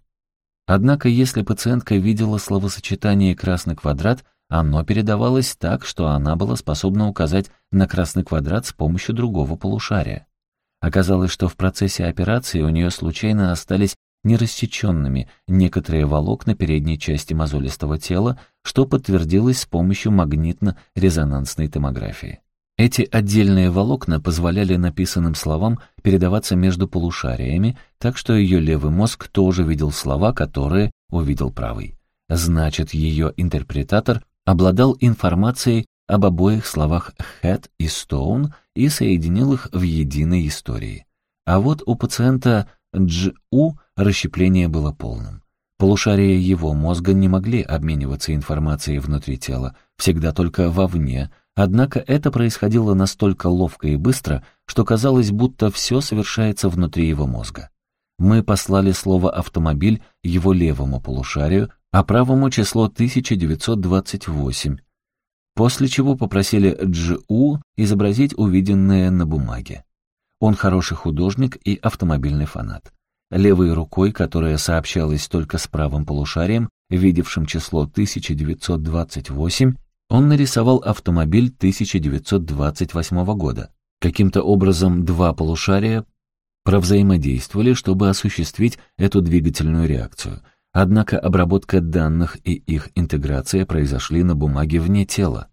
Однако, если пациентка видела словосочетание «красный квадрат», оно передавалось так, что она была способна указать на красный квадрат с помощью другого полушария. Оказалось, что в процессе операции у нее случайно остались нерассеченными некоторые волокна передней части мозолистого тела, что подтвердилось с помощью магнитно-резонансной томографии. Эти отдельные волокна позволяли написанным словам передаваться между полушариями, так что ее левый мозг тоже видел слова, которые увидел правый. Значит, ее интерпретатор обладал информацией об обоих словах «head» и «stone» и соединил их в единой истории. А вот у пациента Дж.У. расщепление было полным. Полушария его мозга не могли обмениваться информацией внутри тела, всегда только вовне, однако это происходило настолько ловко и быстро, что казалось, будто все совершается внутри его мозга. Мы послали слово «автомобиль» его левому полушарию, а правому число 1928, после чего попросили Дж.У. изобразить увиденное на бумаге. Он хороший художник и автомобильный фанат. Левой рукой, которая сообщалась только с правым полушарием, видевшим число 1928, он нарисовал автомобиль 1928 года. Каким-то образом два полушария провзаимодействовали, чтобы осуществить эту двигательную реакцию. Однако обработка данных и их интеграция произошли на бумаге вне тела.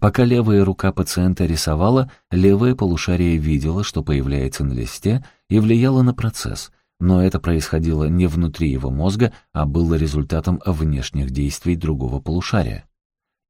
Пока левая рука пациента рисовала, левое полушарие видело, что появляется на листе, и влияло на процесс, но это происходило не внутри его мозга, а было результатом внешних действий другого полушария.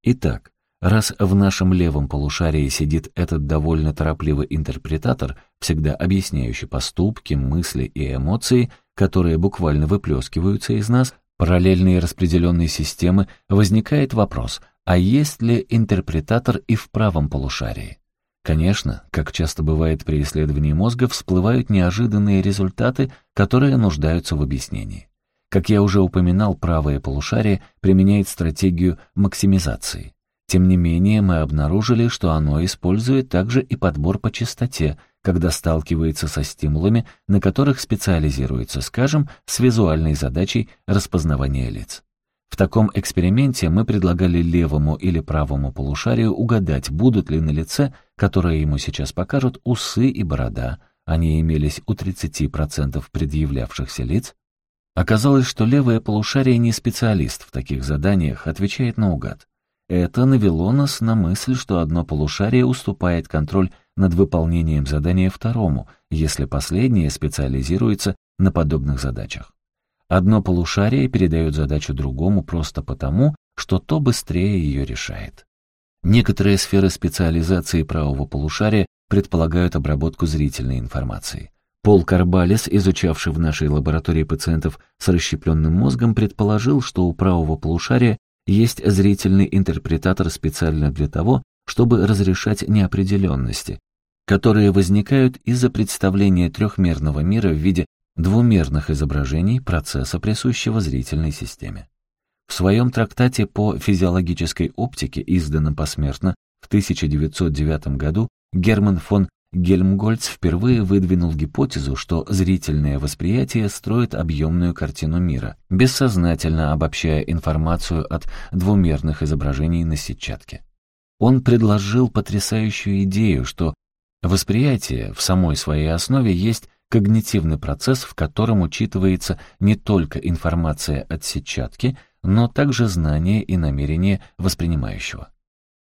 Итак, раз в нашем левом полушарии сидит этот довольно торопливый интерпретатор, всегда объясняющий поступки, мысли и эмоции, которые буквально выплескиваются из нас, параллельные распределенные системы, возникает вопрос, а есть ли интерпретатор и в правом полушарии? Конечно, как часто бывает при исследовании мозга, всплывают неожиданные результаты, которые нуждаются в объяснении. Как я уже упоминал, правое полушарие применяет стратегию максимизации. Тем не менее, мы обнаружили, что оно использует также и подбор по частоте, когда сталкивается со стимулами, на которых специализируется, скажем, с визуальной задачей распознавания лиц. В таком эксперименте мы предлагали левому или правому полушарию угадать, будут ли на лице, которое ему сейчас покажут, усы и борода, они имелись у 30% предъявлявшихся лиц. Оказалось, что левое полушарие не специалист в таких заданиях, отвечает наугад. Это навело нас на мысль, что одно полушарие уступает контроль над выполнением задания второму, если последнее специализируется на подобных задачах. Одно полушарие передает задачу другому просто потому, что то быстрее ее решает. Некоторые сферы специализации правого полушария предполагают обработку зрительной информации. Пол Карбалес, изучавший в нашей лаборатории пациентов с расщепленным мозгом, предположил, что у правого полушария есть зрительный интерпретатор специально для того, чтобы разрешать неопределенности, которые возникают из-за представления трехмерного мира в виде двумерных изображений процесса, присущего зрительной системе. В своем трактате по физиологической оптике, изданном посмертно в 1909 году, Герман фон Гельмгольц впервые выдвинул гипотезу, что зрительное восприятие строит объемную картину мира, бессознательно обобщая информацию от двумерных изображений на сетчатке. Он предложил потрясающую идею, что восприятие в самой своей основе есть когнитивный процесс, в котором учитывается не только информация от сетчатки, но также знание и намерение воспринимающего.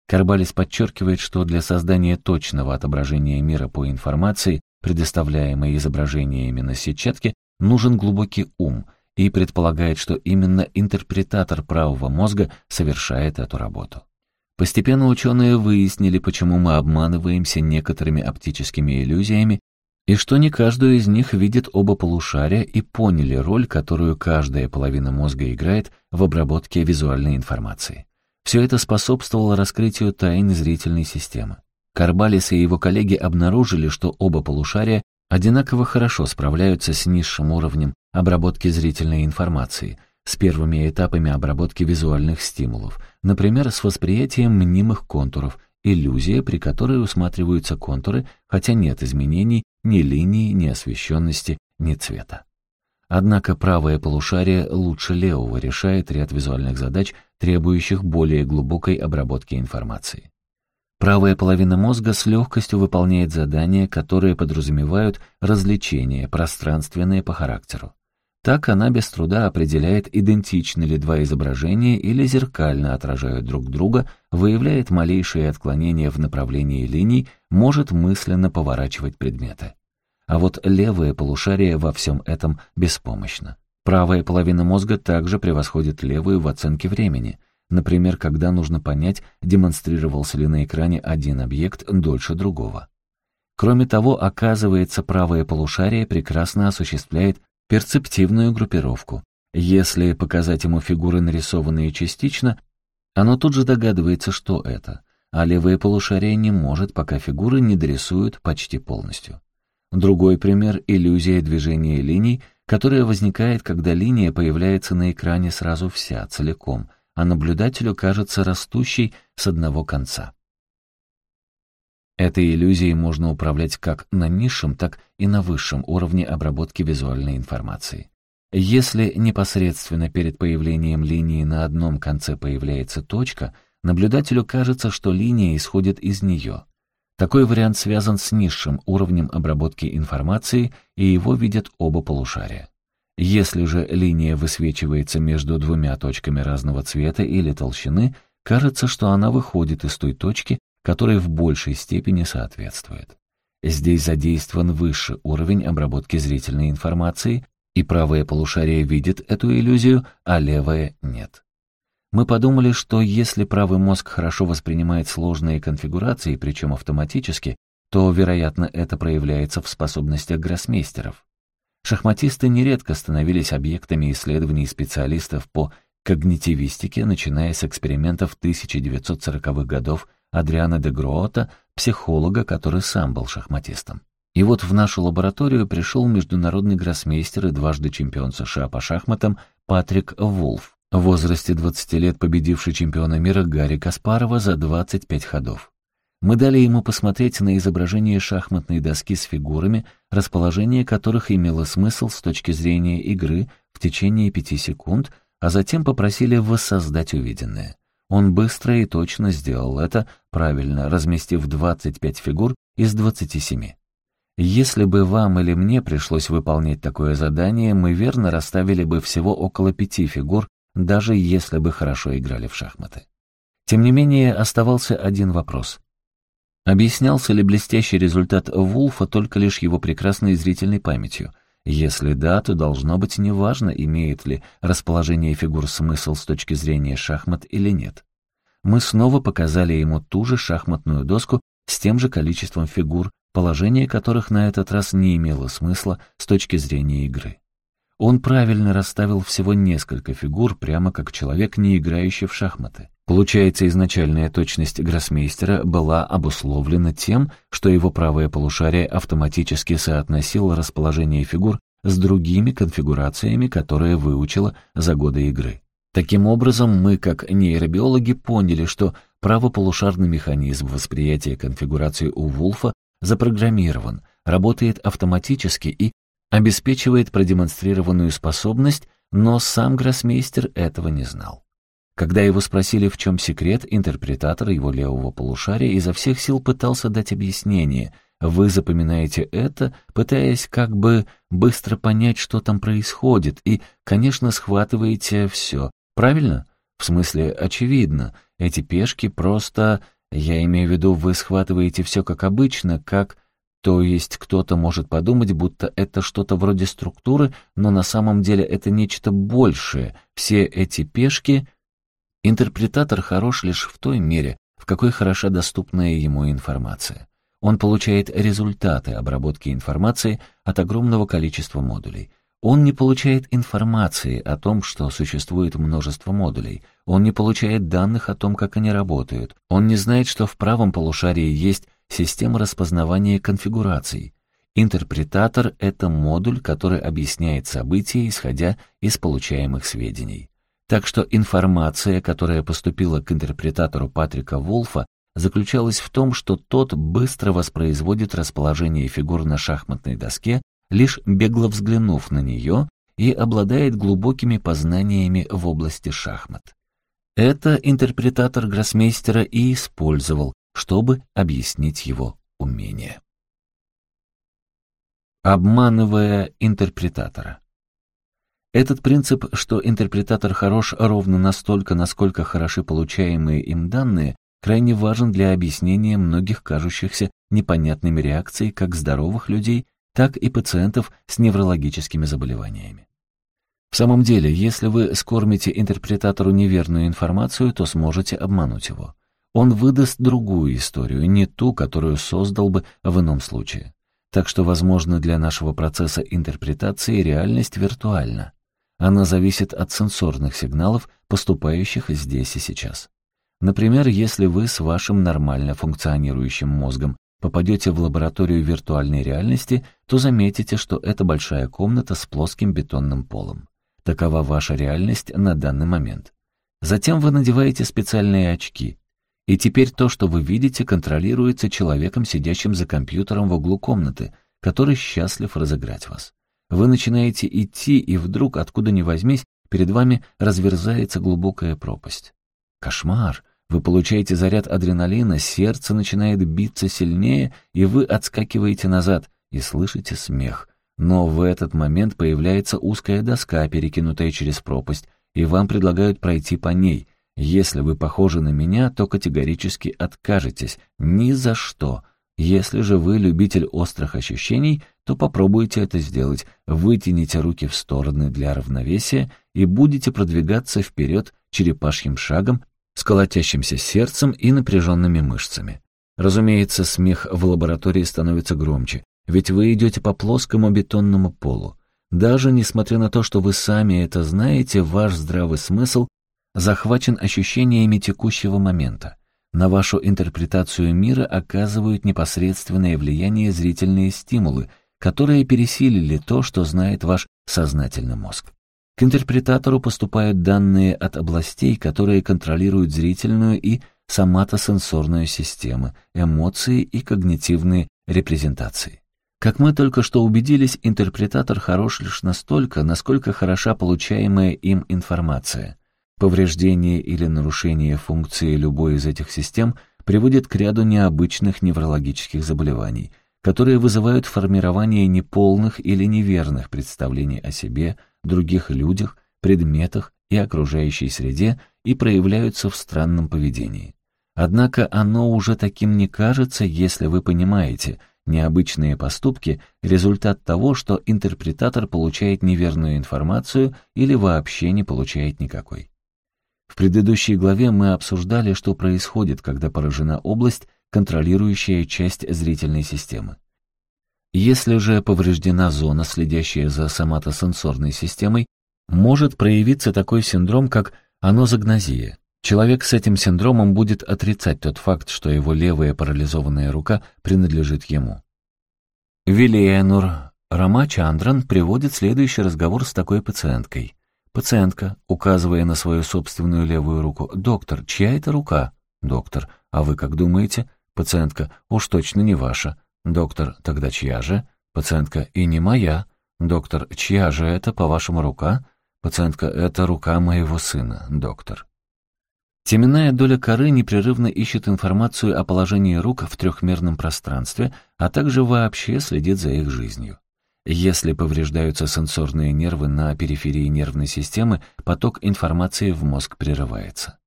Карбалис подчеркивает, что для создания точного отображения мира по информации, предоставляемой изображениями на сетчатке, нужен глубокий ум и предполагает, что именно интерпретатор правого мозга совершает эту работу. Постепенно ученые выяснили, почему мы обманываемся некоторыми оптическими иллюзиями и что не каждую из них видит оба полушария и поняли роль, которую каждая половина мозга играет в обработке визуальной информации. Все это способствовало раскрытию тайн зрительной системы. Карбалис и его коллеги обнаружили, что оба полушария одинаково хорошо справляются с низшим уровнем обработки зрительной информации, с первыми этапами обработки визуальных стимулов, например, с восприятием мнимых контуров, иллюзия, при которой усматриваются контуры, хотя нет изменений ни линии, ни освещенности, ни цвета. Однако правое полушарие лучше левого решает ряд визуальных задач, требующих более глубокой обработки информации. Правая половина мозга с легкостью выполняет задания, которые подразумевают развлечения, пространственные по характеру. Так она без труда определяет, идентичны ли два изображения или зеркально отражают друг друга, выявляет малейшие отклонения в направлении линий, может мысленно поворачивать предметы а вот левое полушарие во всем этом беспомощно. Правая половина мозга также превосходит левую в оценке времени. Например, когда нужно понять, демонстрировался ли на экране один объект дольше другого. Кроме того, оказывается, правое полушарие прекрасно осуществляет перцептивную группировку. Если показать ему фигуры, нарисованные частично, оно тут же догадывается, что это, а левое полушарие не может, пока фигуры не дорисуют почти полностью. Другой пример — иллюзия движения линий, которая возникает, когда линия появляется на экране сразу вся, целиком, а наблюдателю кажется растущей с одного конца. Этой иллюзией можно управлять как на низшем, так и на высшем уровне обработки визуальной информации. Если непосредственно перед появлением линии на одном конце появляется точка, наблюдателю кажется, что линия исходит из нее — такой вариант связан с низшим уровнем обработки информации, и его видят оба полушария. Если же линия высвечивается между двумя точками разного цвета или толщины, кажется, что она выходит из той точки, которой в большей степени соответствует. Здесь задействован высший уровень обработки зрительной информации, и правое полушарие видит эту иллюзию, а левое — нет. Мы подумали, что если правый мозг хорошо воспринимает сложные конфигурации, причем автоматически, то, вероятно, это проявляется в способностях гроссмейстеров. Шахматисты нередко становились объектами исследований специалистов по когнитивистике, начиная с экспериментов 1940-х годов Адриана де Гроота, психолога, который сам был шахматистом. И вот в нашу лабораторию пришел международный гроссмейстер и дважды чемпион США по шахматам Патрик Вулф, в возрасте 20 лет победивший чемпиона мира Гарри Каспарова за 25 ходов. Мы дали ему посмотреть на изображение шахматной доски с фигурами, расположение которых имело смысл с точки зрения игры в течение пяти секунд, а затем попросили воссоздать увиденное. Он быстро и точно сделал это, правильно разместив 25 фигур из 27. Если бы вам или мне пришлось выполнять такое задание, мы верно расставили бы всего около пяти фигур, даже если бы хорошо играли в шахматы. Тем не менее, оставался один вопрос. Объяснялся ли блестящий результат Вулфа только лишь его прекрасной зрительной памятью? Если да, то должно быть неважно, имеет ли расположение фигур смысл с точки зрения шахмат или нет. Мы снова показали ему ту же шахматную доску с тем же количеством фигур, положение которых на этот раз не имело смысла с точки зрения игры. Он правильно расставил всего несколько фигур, прямо как человек, не играющий в шахматы. Получается, изначальная точность гроссмейстера была обусловлена тем, что его правое полушарие автоматически соотносило расположение фигур с другими конфигурациями, которые выучило за годы игры. Таким образом, мы, как нейробиологи, поняли, что правополушарный механизм восприятия конфигурации у Вулфа запрограммирован, работает автоматически и обеспечивает продемонстрированную способность, но сам гроссмейстер этого не знал. Когда его спросили, в чем секрет, интерпретатор его левого полушария изо всех сил пытался дать объяснение. Вы запоминаете это, пытаясь как бы быстро понять, что там происходит, и, конечно, схватываете все. Правильно? В смысле, очевидно. Эти пешки просто... Я имею в виду, вы схватываете все как обычно, как то есть кто-то может подумать, будто это что-то вроде структуры, но на самом деле это нечто большее. Все эти пешки... Интерпретатор хорош лишь в той мере, в какой хороша доступная ему информация. Он получает результаты обработки информации от огромного количества модулей. Он не получает информации о том, что существует множество модулей. Он не получает данных о том, как они работают. Он не знает, что в правом полушарии есть система распознавания конфигураций. Интерпретатор — это модуль, который объясняет события, исходя из получаемых сведений. Так что информация, которая поступила к интерпретатору Патрика Волфа, заключалась в том, что тот быстро воспроизводит расположение фигур на шахматной доске, лишь бегло взглянув на нее, и обладает глубокими познаниями в области шахмат. Это интерпретатор гроссмейстера и использовал, чтобы объяснить его умение. Обманывая интерпретатора. Этот принцип, что интерпретатор хорош ровно настолько, насколько хороши получаемые им данные, крайне важен для объяснения многих кажущихся непонятными реакций как здоровых людей, так и пациентов с неврологическими заболеваниями. В самом деле, если вы скормите интерпретатору неверную информацию, то сможете обмануть его он выдаст другую историю, не ту, которую создал бы в ином случае. Так что, возможно, для нашего процесса интерпретации реальность виртуальна. Она зависит от сенсорных сигналов, поступающих здесь и сейчас. Например, если вы с вашим нормально функционирующим мозгом попадете в лабораторию виртуальной реальности, то заметите, что это большая комната с плоским бетонным полом. Такова ваша реальность на данный момент. Затем вы надеваете специальные очки, и теперь то, что вы видите, контролируется человеком, сидящим за компьютером в углу комнаты, который счастлив разыграть вас. Вы начинаете идти, и вдруг, откуда ни возьмись, перед вами разверзается глубокая пропасть. Кошмар! Вы получаете заряд адреналина, сердце начинает биться сильнее, и вы отскакиваете назад и слышите смех. Но в этот момент появляется узкая доска, перекинутая через пропасть, и вам предлагают пройти по ней — если вы похожи на меня, то категорически откажетесь. Ни за что. Если же вы любитель острых ощущений, то попробуйте это сделать. Вытяните руки в стороны для равновесия и будете продвигаться вперед черепашьим шагом с сердцем и напряженными мышцами. Разумеется, смех в лаборатории становится громче, ведь вы идете по плоскому бетонному полу. Даже несмотря на то, что вы сами это знаете, ваш здравый смысл захвачен ощущениями текущего момента. На вашу интерпретацию мира оказывают непосредственное влияние зрительные стимулы, которые пересилили то, что знает ваш сознательный мозг. К интерпретатору поступают данные от областей, которые контролируют зрительную и соматосенсорную системы, эмоции и когнитивные репрезентации. Как мы только что убедились, интерпретатор хорош лишь настолько, насколько хороша получаемая им информация. Повреждение или нарушение функции любой из этих систем приводит к ряду необычных неврологических заболеваний, которые вызывают формирование неполных или неверных представлений о себе, других людях, предметах и окружающей среде и проявляются в странном поведении. Однако оно уже таким не кажется, если вы понимаете, необычные поступки — результат того, что интерпретатор получает неверную информацию или вообще не получает никакой. В предыдущей главе мы обсуждали, что происходит, когда поражена область, контролирующая часть зрительной системы. Если же повреждена зона, следящая за соматосенсорной системой, может проявиться такой синдром, как анозагнозия. Человек с этим синдромом будет отрицать тот факт, что его левая парализованная рука принадлежит ему. Вилиенур Рамачандран приводит следующий разговор с такой пациенткой. Пациентка, указывая на свою собственную левую руку. «Доктор, чья это рука?» «Доктор, а вы как думаете?» Пациентка, «Уж точно не ваша». «Доктор, тогда чья же?» Пациентка, «И не моя». «Доктор, чья же это, по-вашему, рука?» Пациентка, «Это рука моего сына, доктор». Теменная доля коры непрерывно ищет информацию о положении рук в трехмерном пространстве, а также вообще следит за их жизнью. Если повреждаются сенсорные нервы на периферии нервной системы, поток информации в мозг прерывается.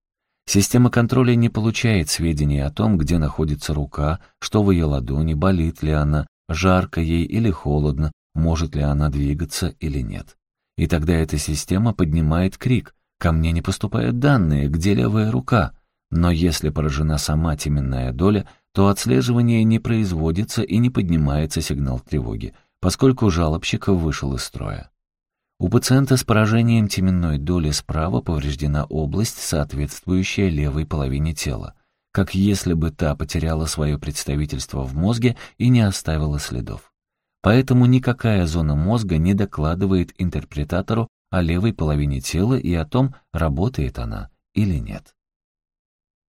Система контроля не получает сведений о том, где находится рука, что в ее ладони, болит ли она, жарко ей или холодно, может ли она двигаться или нет. И тогда эта система поднимает крик «Ко мне не поступают данные, где левая рука?» Но если поражена сама теменная доля, то отслеживание не производится и не поднимается сигнал тревоги, поскольку жалобщик вышел из строя. У пациента с поражением теменной доли справа повреждена область, соответствующая левой половине тела, как если бы та потеряла свое представительство в мозге и не оставила следов. Поэтому никакая зона мозга не докладывает интерпретатору о левой половине тела и о том, работает она или нет.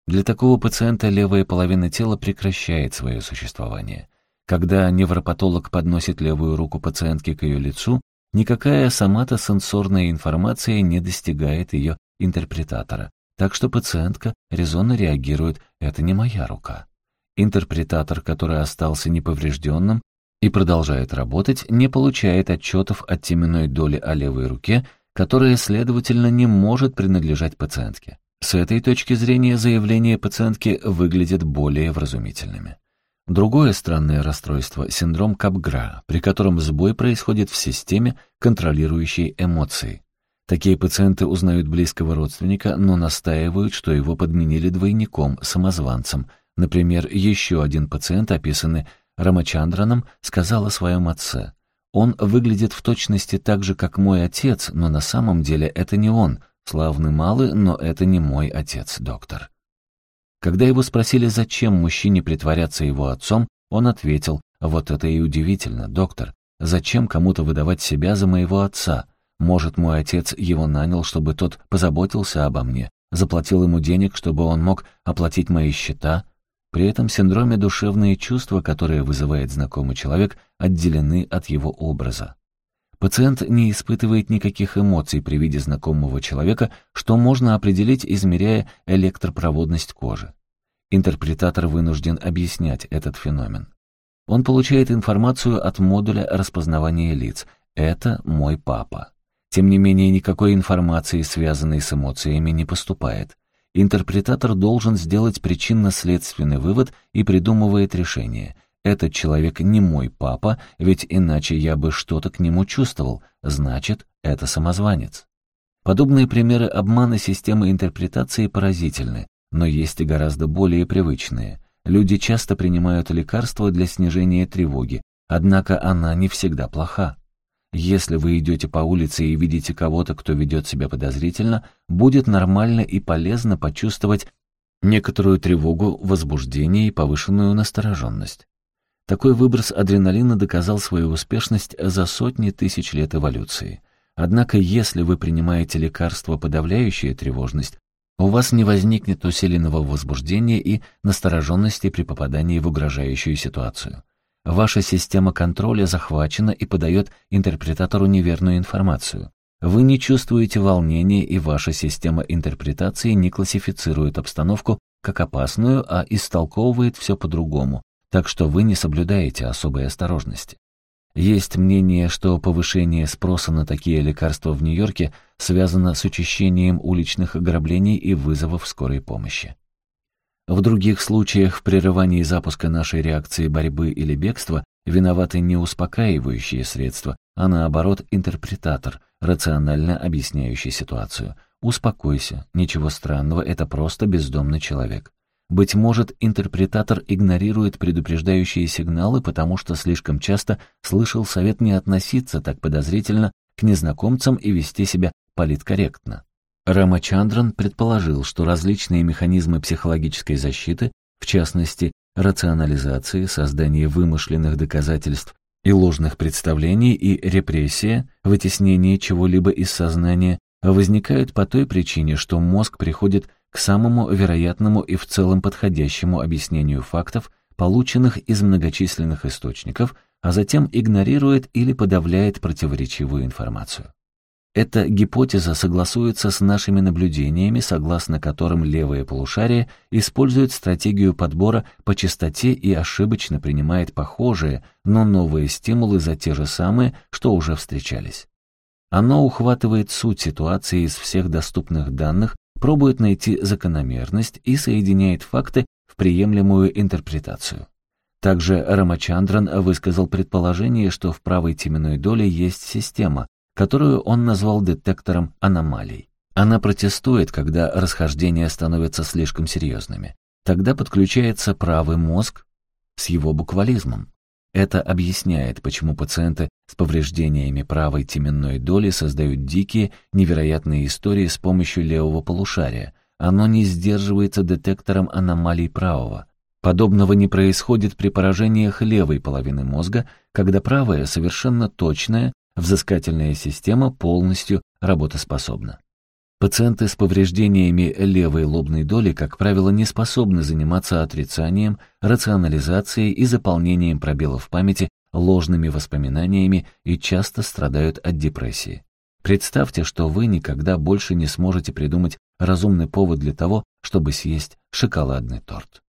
Для такого пациента левая половина тела прекращает свое существование. Когда невропатолог подносит левую руку пациентки к ее лицу, никакая соматосенсорная информация не достигает ее интерпретатора, так что пациентка резонно реагирует «это не моя рука». Интерпретатор, который остался неповрежденным и продолжает работать, не получает отчетов от теменной доли о левой руке, которая, следовательно, не может принадлежать пациентке. С этой точки зрения заявления пациентки выглядят более вразумительными. Другое странное расстройство – синдром Капгра, при котором сбой происходит в системе, контролирующей эмоции. Такие пациенты узнают близкого родственника, но настаивают, что его подменили двойником, самозванцем. Например, еще один пациент, описанный Рамачандраном, сказал о своем отце. «Он выглядит в точности так же, как мой отец, но на самом деле это не он. Славный малый, но это не мой отец, доктор». Когда его спросили, зачем мужчине притворяться его отцом, он ответил, «Вот это и удивительно, доктор. Зачем кому-то выдавать себя за моего отца? Может, мой отец его нанял, чтобы тот позаботился обо мне, заплатил ему денег, чтобы он мог оплатить мои счета?» При этом синдроме душевные чувства, которые вызывает знакомый человек, отделены от его образа. Пациент не испытывает никаких эмоций при виде знакомого человека, что можно определить, измеряя электропроводность кожи. Интерпретатор вынужден объяснять этот феномен. Он получает информацию от модуля распознавания лиц. «Это мой папа». Тем не менее, никакой информации, связанной с эмоциями, не поступает. Интерпретатор должен сделать причинно-следственный вывод и придумывает решение. Этот человек не мой папа, ведь иначе я бы что-то к нему чувствовал, значит, это самозванец. Подобные примеры обмана системы интерпретации поразительны, но есть и гораздо более привычные. Люди часто принимают лекарства для снижения тревоги, однако она не всегда плоха. Если вы идете по улице и видите кого-то, кто ведет себя подозрительно, будет нормально и полезно почувствовать некоторую тревогу, возбуждение и повышенную настороженность. Такой выброс адреналина доказал свою успешность за сотни тысяч лет эволюции. Однако, если вы принимаете лекарство, подавляющее тревожность, у вас не возникнет усиленного возбуждения и настороженности при попадании в угрожающую ситуацию. Ваша система контроля захвачена и подает интерпретатору неверную информацию. Вы не чувствуете волнения, и ваша система интерпретации не классифицирует обстановку как опасную, а истолковывает все по-другому, так что вы не соблюдаете особой осторожности. Есть мнение, что повышение спроса на такие лекарства в Нью-Йорке связано с учащением уличных ограблений и вызовов скорой помощи. В других случаях в прерывании запуска нашей реакции борьбы или бегства виноваты не успокаивающие средства, а наоборот интерпретатор, рационально объясняющий ситуацию. Успокойся, ничего странного, это просто бездомный человек. Быть может, интерпретатор игнорирует предупреждающие сигналы, потому что слишком часто слышал совет не относиться так подозрительно к незнакомцам и вести себя политкорректно. Рамачандран предположил, что различные механизмы психологической защиты, в частности, рационализации, создание вымышленных доказательств и ложных представлений и репрессия, вытеснение чего-либо из сознания, возникают по той причине, что мозг приходит к самому вероятному и в целом подходящему объяснению фактов, полученных из многочисленных источников, а затем игнорирует или подавляет противоречивую информацию. Эта гипотеза согласуется с нашими наблюдениями, согласно которым левое полушарие использует стратегию подбора по частоте и ошибочно принимает похожие, но новые стимулы за те же самые, что уже встречались. Оно ухватывает суть ситуации из всех доступных данных пробует найти закономерность и соединяет факты в приемлемую интерпретацию. Также Рамачандран высказал предположение, что в правой теменной доле есть система, которую он назвал детектором аномалий. Она протестует, когда расхождения становятся слишком серьезными. Тогда подключается правый мозг с его буквализмом. Это объясняет, почему пациенты с повреждениями правой теменной доли создают дикие, невероятные истории с помощью левого полушария. Оно не сдерживается детектором аномалий правого. Подобного не происходит при поражениях левой половины мозга, когда правая, совершенно точная, взыскательная система полностью работоспособна. Пациенты с повреждениями левой лобной доли, как правило, не способны заниматься отрицанием, рационализацией и заполнением пробелов памяти ложными воспоминаниями и часто страдают от депрессии. Представьте, что вы никогда больше не сможете придумать разумный повод для того, чтобы съесть шоколадный торт.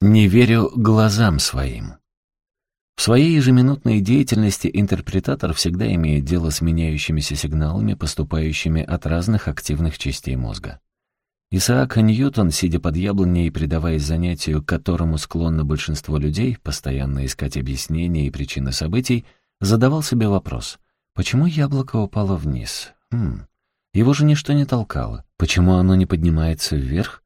Не верю глазам своим. В своей ежеминутной деятельности интерпретатор всегда имеет дело с меняющимися сигналами, поступающими от разных активных частей мозга. Исаак Ньютон, сидя под яблоней и предаваясь занятию, к которому склонно большинство людей, постоянно искать объяснения и причины событий, задавал себе вопрос, почему яблоко упало вниз? Хм, его же ничто не толкало. Почему оно не поднимается вверх?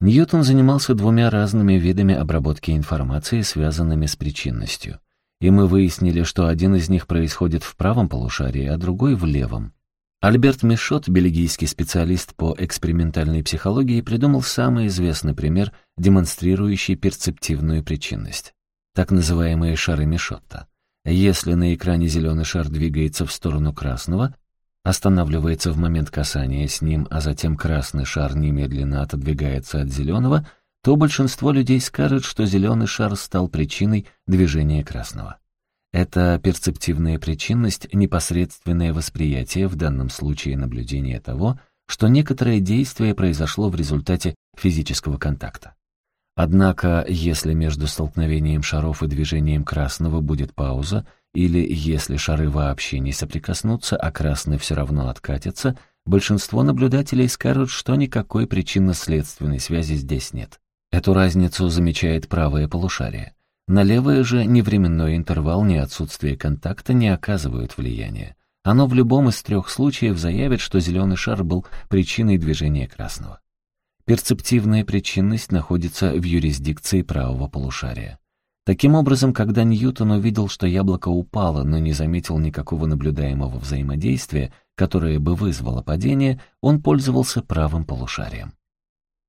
Ньютон занимался двумя разными видами обработки информации, связанными с причинностью и мы выяснили, что один из них происходит в правом полушарии, а другой — в левом. Альберт Мишот, бельгийский специалист по экспериментальной психологии, придумал самый известный пример, демонстрирующий перцептивную причинность. Так называемые шары Мишотта. Если на экране зеленый шар двигается в сторону красного, останавливается в момент касания с ним, а затем красный шар немедленно отодвигается от зеленого — то большинство людей скажет, что зеленый шар стал причиной движения красного. Это перцептивная причинность, непосредственное восприятие, в данном случае наблюдение того, что некоторое действие произошло в результате физического контакта. Однако, если между столкновением шаров и движением красного будет пауза, или если шары вообще не соприкоснутся, а красный все равно откатится, большинство наблюдателей скажут, что никакой причинно-следственной связи здесь нет. Эту разницу замечает правое полушарие. На левое же ни временной интервал, ни отсутствие контакта не оказывают влияния. Оно в любом из трех случаев заявит, что зеленый шар был причиной движения красного. Перцептивная причинность находится в юрисдикции правого полушария. Таким образом, когда Ньютон увидел, что яблоко упало, но не заметил никакого наблюдаемого взаимодействия, которое бы вызвало падение, он пользовался правым полушарием.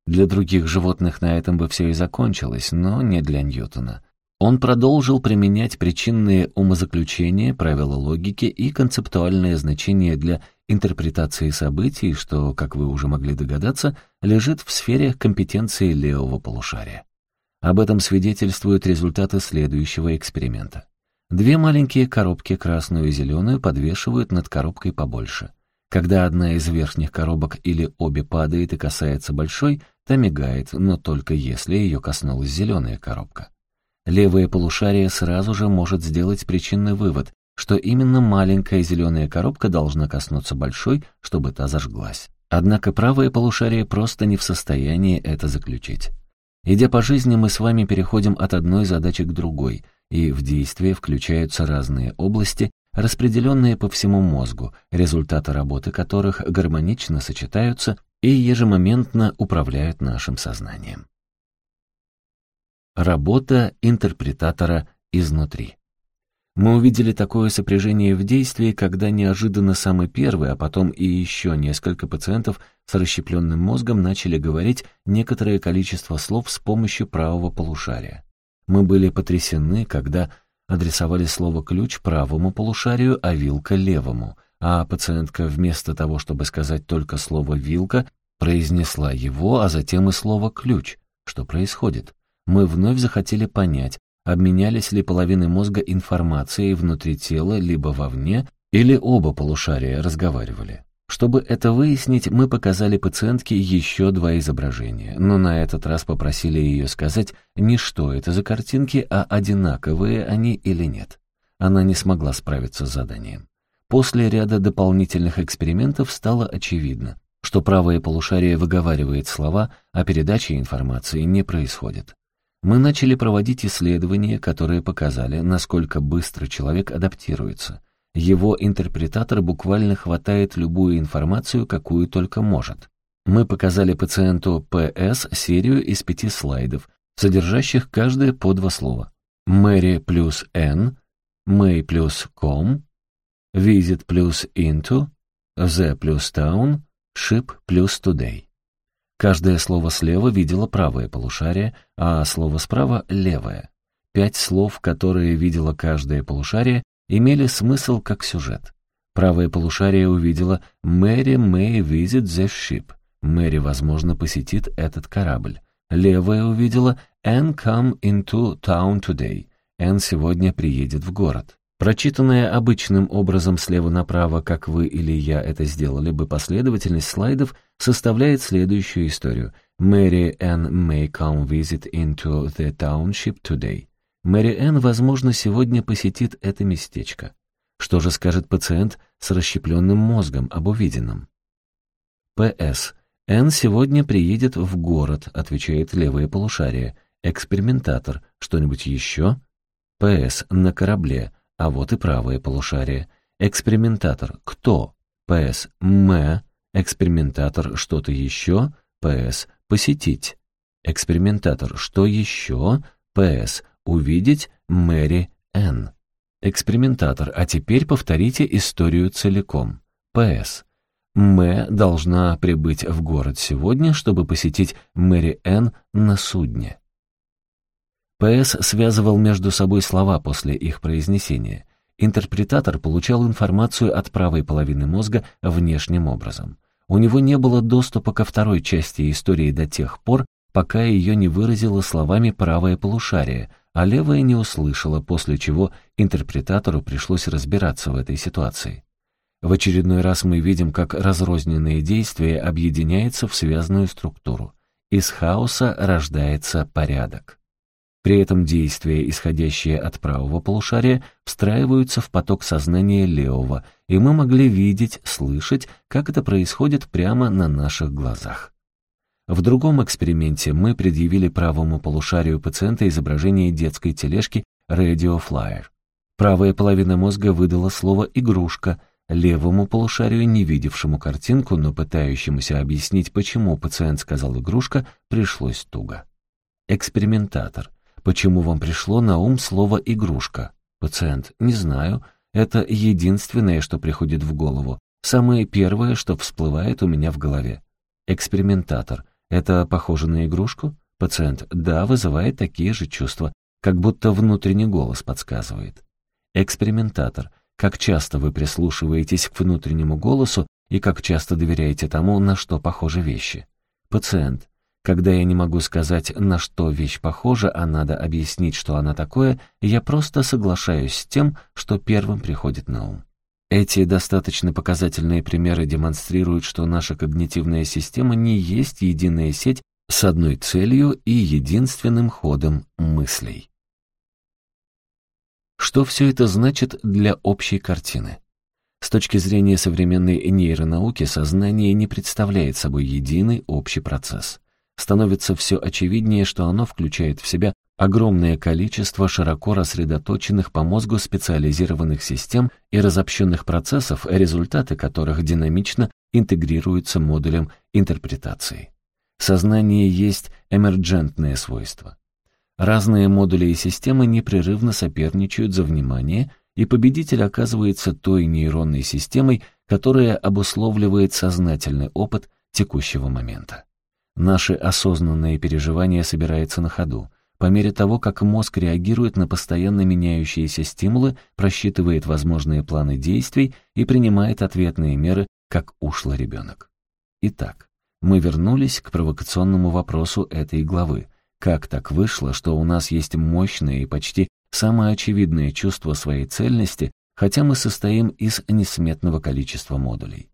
Для других животных на этом бы все и закончилось, но не для Ньютона. Он продолжил применять причинные умозаключения, правила логики и концептуальное значение для интерпретации событий, что, как вы уже могли догадаться, лежит в сфере компетенции левого полушария. Об этом свидетельствуют результаты следующего эксперимента. Две маленькие коробки, красную и зеленую, подвешивают над коробкой побольше. Когда одна из верхних коробок или обе падает и касается большой, та мигает, но только если ее коснулась зеленая коробка. Левое полушарие сразу же может сделать причинный вывод, что именно маленькая зеленая коробка должна коснуться большой, чтобы та зажглась. Однако правое полушарие просто не в состоянии это заключить. Идя по жизни, мы с вами переходим от одной задачи к другой, и в действие включаются разные области, распределенные по всему мозгу, результаты работы которых гармонично сочетаются и ежемоментно управляют нашим сознанием. Работа интерпретатора изнутри. Мы увидели такое сопряжение в действии, когда неожиданно самый первый, а потом и еще несколько пациентов с расщепленным мозгом начали говорить некоторое количество слов с помощью правого полушария. Мы были потрясены, когда адресовали слово «ключ» правому полушарию, а «вилка» — левому, а пациентка вместо того, чтобы сказать только слово «вилка», произнесла его, а затем и слово «ключ». Что происходит? Мы вновь захотели понять, обменялись ли половины мозга информацией внутри тела, либо вовне, или оба полушария разговаривали. Чтобы это выяснить, мы показали пациентке еще два изображения, но на этот раз попросили ее сказать не что это за картинки, а одинаковые они или нет. Она не смогла справиться с заданием. После ряда дополнительных экспериментов стало очевидно, что правое полушарие выговаривает слова, а передача информации не происходит мы начали проводить исследования, которые показали, насколько быстро человек адаптируется. Его интерпретатор буквально хватает любую информацию, какую только может. Мы показали пациенту ПС серию из пяти слайдов, содержащих каждое по два слова. Мэри плюс Н, Мэй плюс ком, Visit плюс into, The плюс town, Ship плюс today. Каждое слово слева видело правое полушарие, а слово справа — левое. Пять слов, которые видело каждое полушарие, имели смысл как сюжет. Правое полушарие увидело «Мэри may visit the ship». Мэри, возможно, посетит этот корабль. Левое увидело «Anne come into town today». Энн сегодня приедет в город. Прочитанная обычным образом слева направо, как вы или я это сделали бы, последовательность слайдов составляет следующую историю. Мэри Энн may come visit into the township today. Мэри Энн, возможно, сегодня посетит это местечко. Что же скажет пациент с расщепленным мозгом об увиденном? П.С. Энн сегодня приедет в город, отвечает левое полушарие. Экспериментатор. Что-нибудь еще? П.С. На корабле. А вот и правое полушарие. Экспериментатор. Кто? ПС. М. Экспериментатор. Что-то еще? ПС. Посетить. Экспериментатор. Что еще? ПС. Увидеть Мэри Н. Экспериментатор. А теперь повторите историю целиком. ПС. Мэ должна прибыть в город сегодня, чтобы посетить Мэри Н на судне. ПС связывал между собой слова после их произнесения. Интерпретатор получал информацию от правой половины мозга внешним образом. У него не было доступа ко второй части истории до тех пор, пока ее не выразило словами правое полушарие, а левое не услышало, после чего интерпретатору пришлось разбираться в этой ситуации. В очередной раз мы видим, как разрозненные действия объединяются в связанную структуру. Из хаоса рождается порядок. При этом действия, исходящие от правого полушария, встраиваются в поток сознания левого, и мы могли видеть, слышать, как это происходит прямо на наших глазах. В другом эксперименте мы предъявили правому полушарию пациента изображение детской тележки Radio Flyer. Правая половина мозга выдала слово «игрушка», левому полушарию, не видевшему картинку, но пытающемуся объяснить, почему пациент сказал «игрушка», пришлось туго. Экспериментатор — Почему вам пришло на ум слово «игрушка»? Пациент. Не знаю. Это единственное, что приходит в голову. Самое первое, что всплывает у меня в голове. Экспериментатор. Это похоже на игрушку? Пациент. Да, вызывает такие же чувства, как будто внутренний голос подсказывает. Экспериментатор. Как часто вы прислушиваетесь к внутреннему голосу и как часто доверяете тому, на что похожи вещи? Пациент. Когда я не могу сказать, на что вещь похожа, а надо объяснить, что она такое, я просто соглашаюсь с тем, что первым приходит на ум. Эти достаточно показательные примеры демонстрируют, что наша когнитивная система не есть единая сеть с одной целью и единственным ходом мыслей. Что все это значит для общей картины? С точки зрения современной нейронауки, сознание не представляет собой единый общий процесс становится все очевиднее, что оно включает в себя огромное количество широко рассредоточенных по мозгу специализированных систем и разобщенных процессов, результаты которых динамично интегрируются модулем интерпретации. Сознание есть эмерджентное свойство. Разные модули и системы непрерывно соперничают за внимание, и победитель оказывается той нейронной системой, которая обусловливает сознательный опыт текущего момента. Наше осознанное переживание собирается на ходу. По мере того, как мозг реагирует на постоянно меняющиеся стимулы, просчитывает возможные планы действий и принимает ответные меры, как ушлый ребенок. Итак, мы вернулись к провокационному вопросу этой главы. Как так вышло, что у нас есть мощное и почти самое очевидное чувство своей цельности, хотя мы состоим из несметного количества модулей?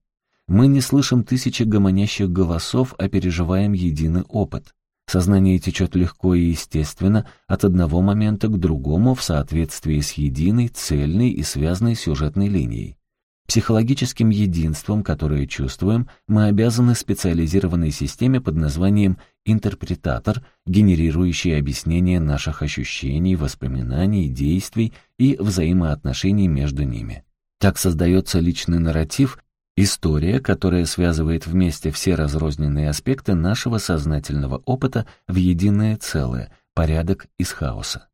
Мы не слышим тысячи гомонящих голосов, а переживаем единый опыт. Сознание течет легко и естественно от одного момента к другому в соответствии с единой, цельной и связанной сюжетной линией. Психологическим единством, которое чувствуем, мы обязаны специализированной системе под названием интерпретатор, генерирующий объяснение наших ощущений, воспоминаний, действий и взаимоотношений между ними. Так создается личный нарратив, История, которая связывает вместе все разрозненные аспекты нашего сознательного опыта в единое целое, порядок из хаоса.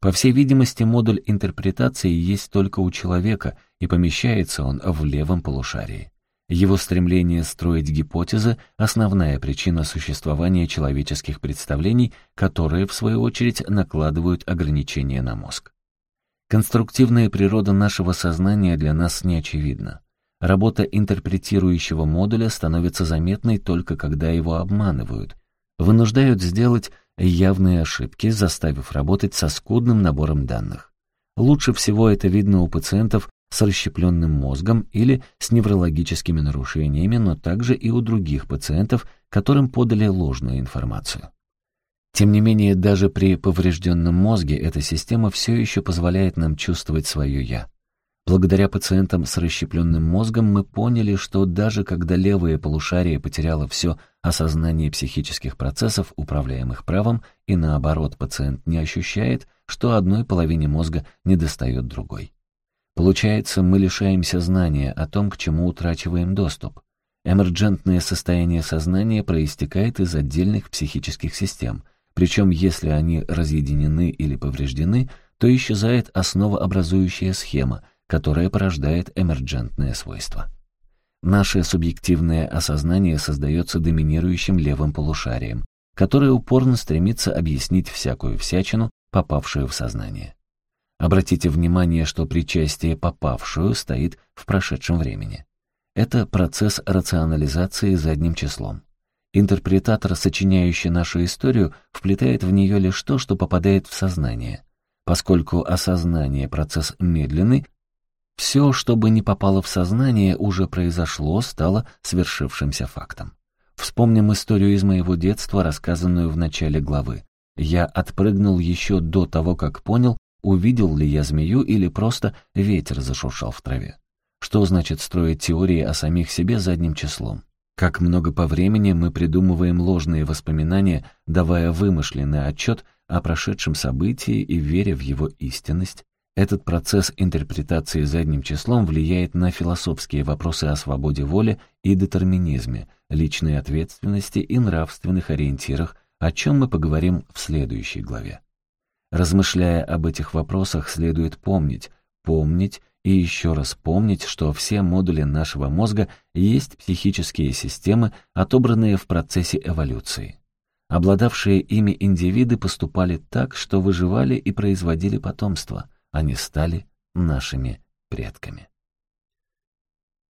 По всей видимости, модуль интерпретации есть только у человека, и помещается он в левом полушарии. Его стремление строить гипотезы — основная причина существования человеческих представлений, которые, в свою очередь, накладывают ограничения на мозг. Конструктивная природа нашего сознания для нас не очевидна. Работа интерпретирующего модуля становится заметной только когда его обманывают, вынуждают сделать явные ошибки, заставив работать со скудным набором данных. Лучше всего это видно у пациентов с расщепленным мозгом или с неврологическими нарушениями, но также и у других пациентов, которым подали ложную информацию. Тем не менее, даже при поврежденном мозге эта система все еще позволяет нам чувствовать свое «я». Благодаря пациентам с расщепленным мозгом мы поняли, что даже когда левое полушарие потеряло все осознание психических процессов, управляемых правом, и наоборот пациент не ощущает, что одной половине мозга недостает другой. Получается, мы лишаемся знания о том, к чему утрачиваем доступ. Эмерджентное состояние сознания проистекает из отдельных психических систем, причем если они разъединены или повреждены, то исчезает основообразующая схема, которое порождает эмерджентное свойство. Наше субъективное осознание создается доминирующим левым полушарием, которое упорно стремится объяснить всякую всячину, попавшую в сознание. Обратите внимание, что причастие «попавшую» стоит в прошедшем времени. Это процесс рационализации задним числом. Интерпретатор, сочиняющий нашу историю, вплетает в нее лишь то, что попадает в сознание. Поскольку осознание — процесс медленный, все, что бы не попало в сознание, уже произошло, стало свершившимся фактом. Вспомним историю из моего детства, рассказанную в начале главы. Я отпрыгнул еще до того, как понял, увидел ли я змею или просто ветер зашуршал в траве. Что значит строить теории о самих себе задним числом? Как много по времени мы придумываем ложные воспоминания, давая вымышленный отчет о прошедшем событии и веря в его истинность, этот процесс интерпретации задним числом влияет на философские вопросы о свободе воли и детерминизме, личной ответственности и нравственных ориентирах, о чем мы поговорим в следующей главе. Размышляя об этих вопросах, следует помнить, помнить и еще раз помнить, что все модули нашего мозга есть психические системы, отобранные в процессе эволюции. Обладавшие ими индивиды поступали так, что выживали и производили потомство. Они стали нашими предками.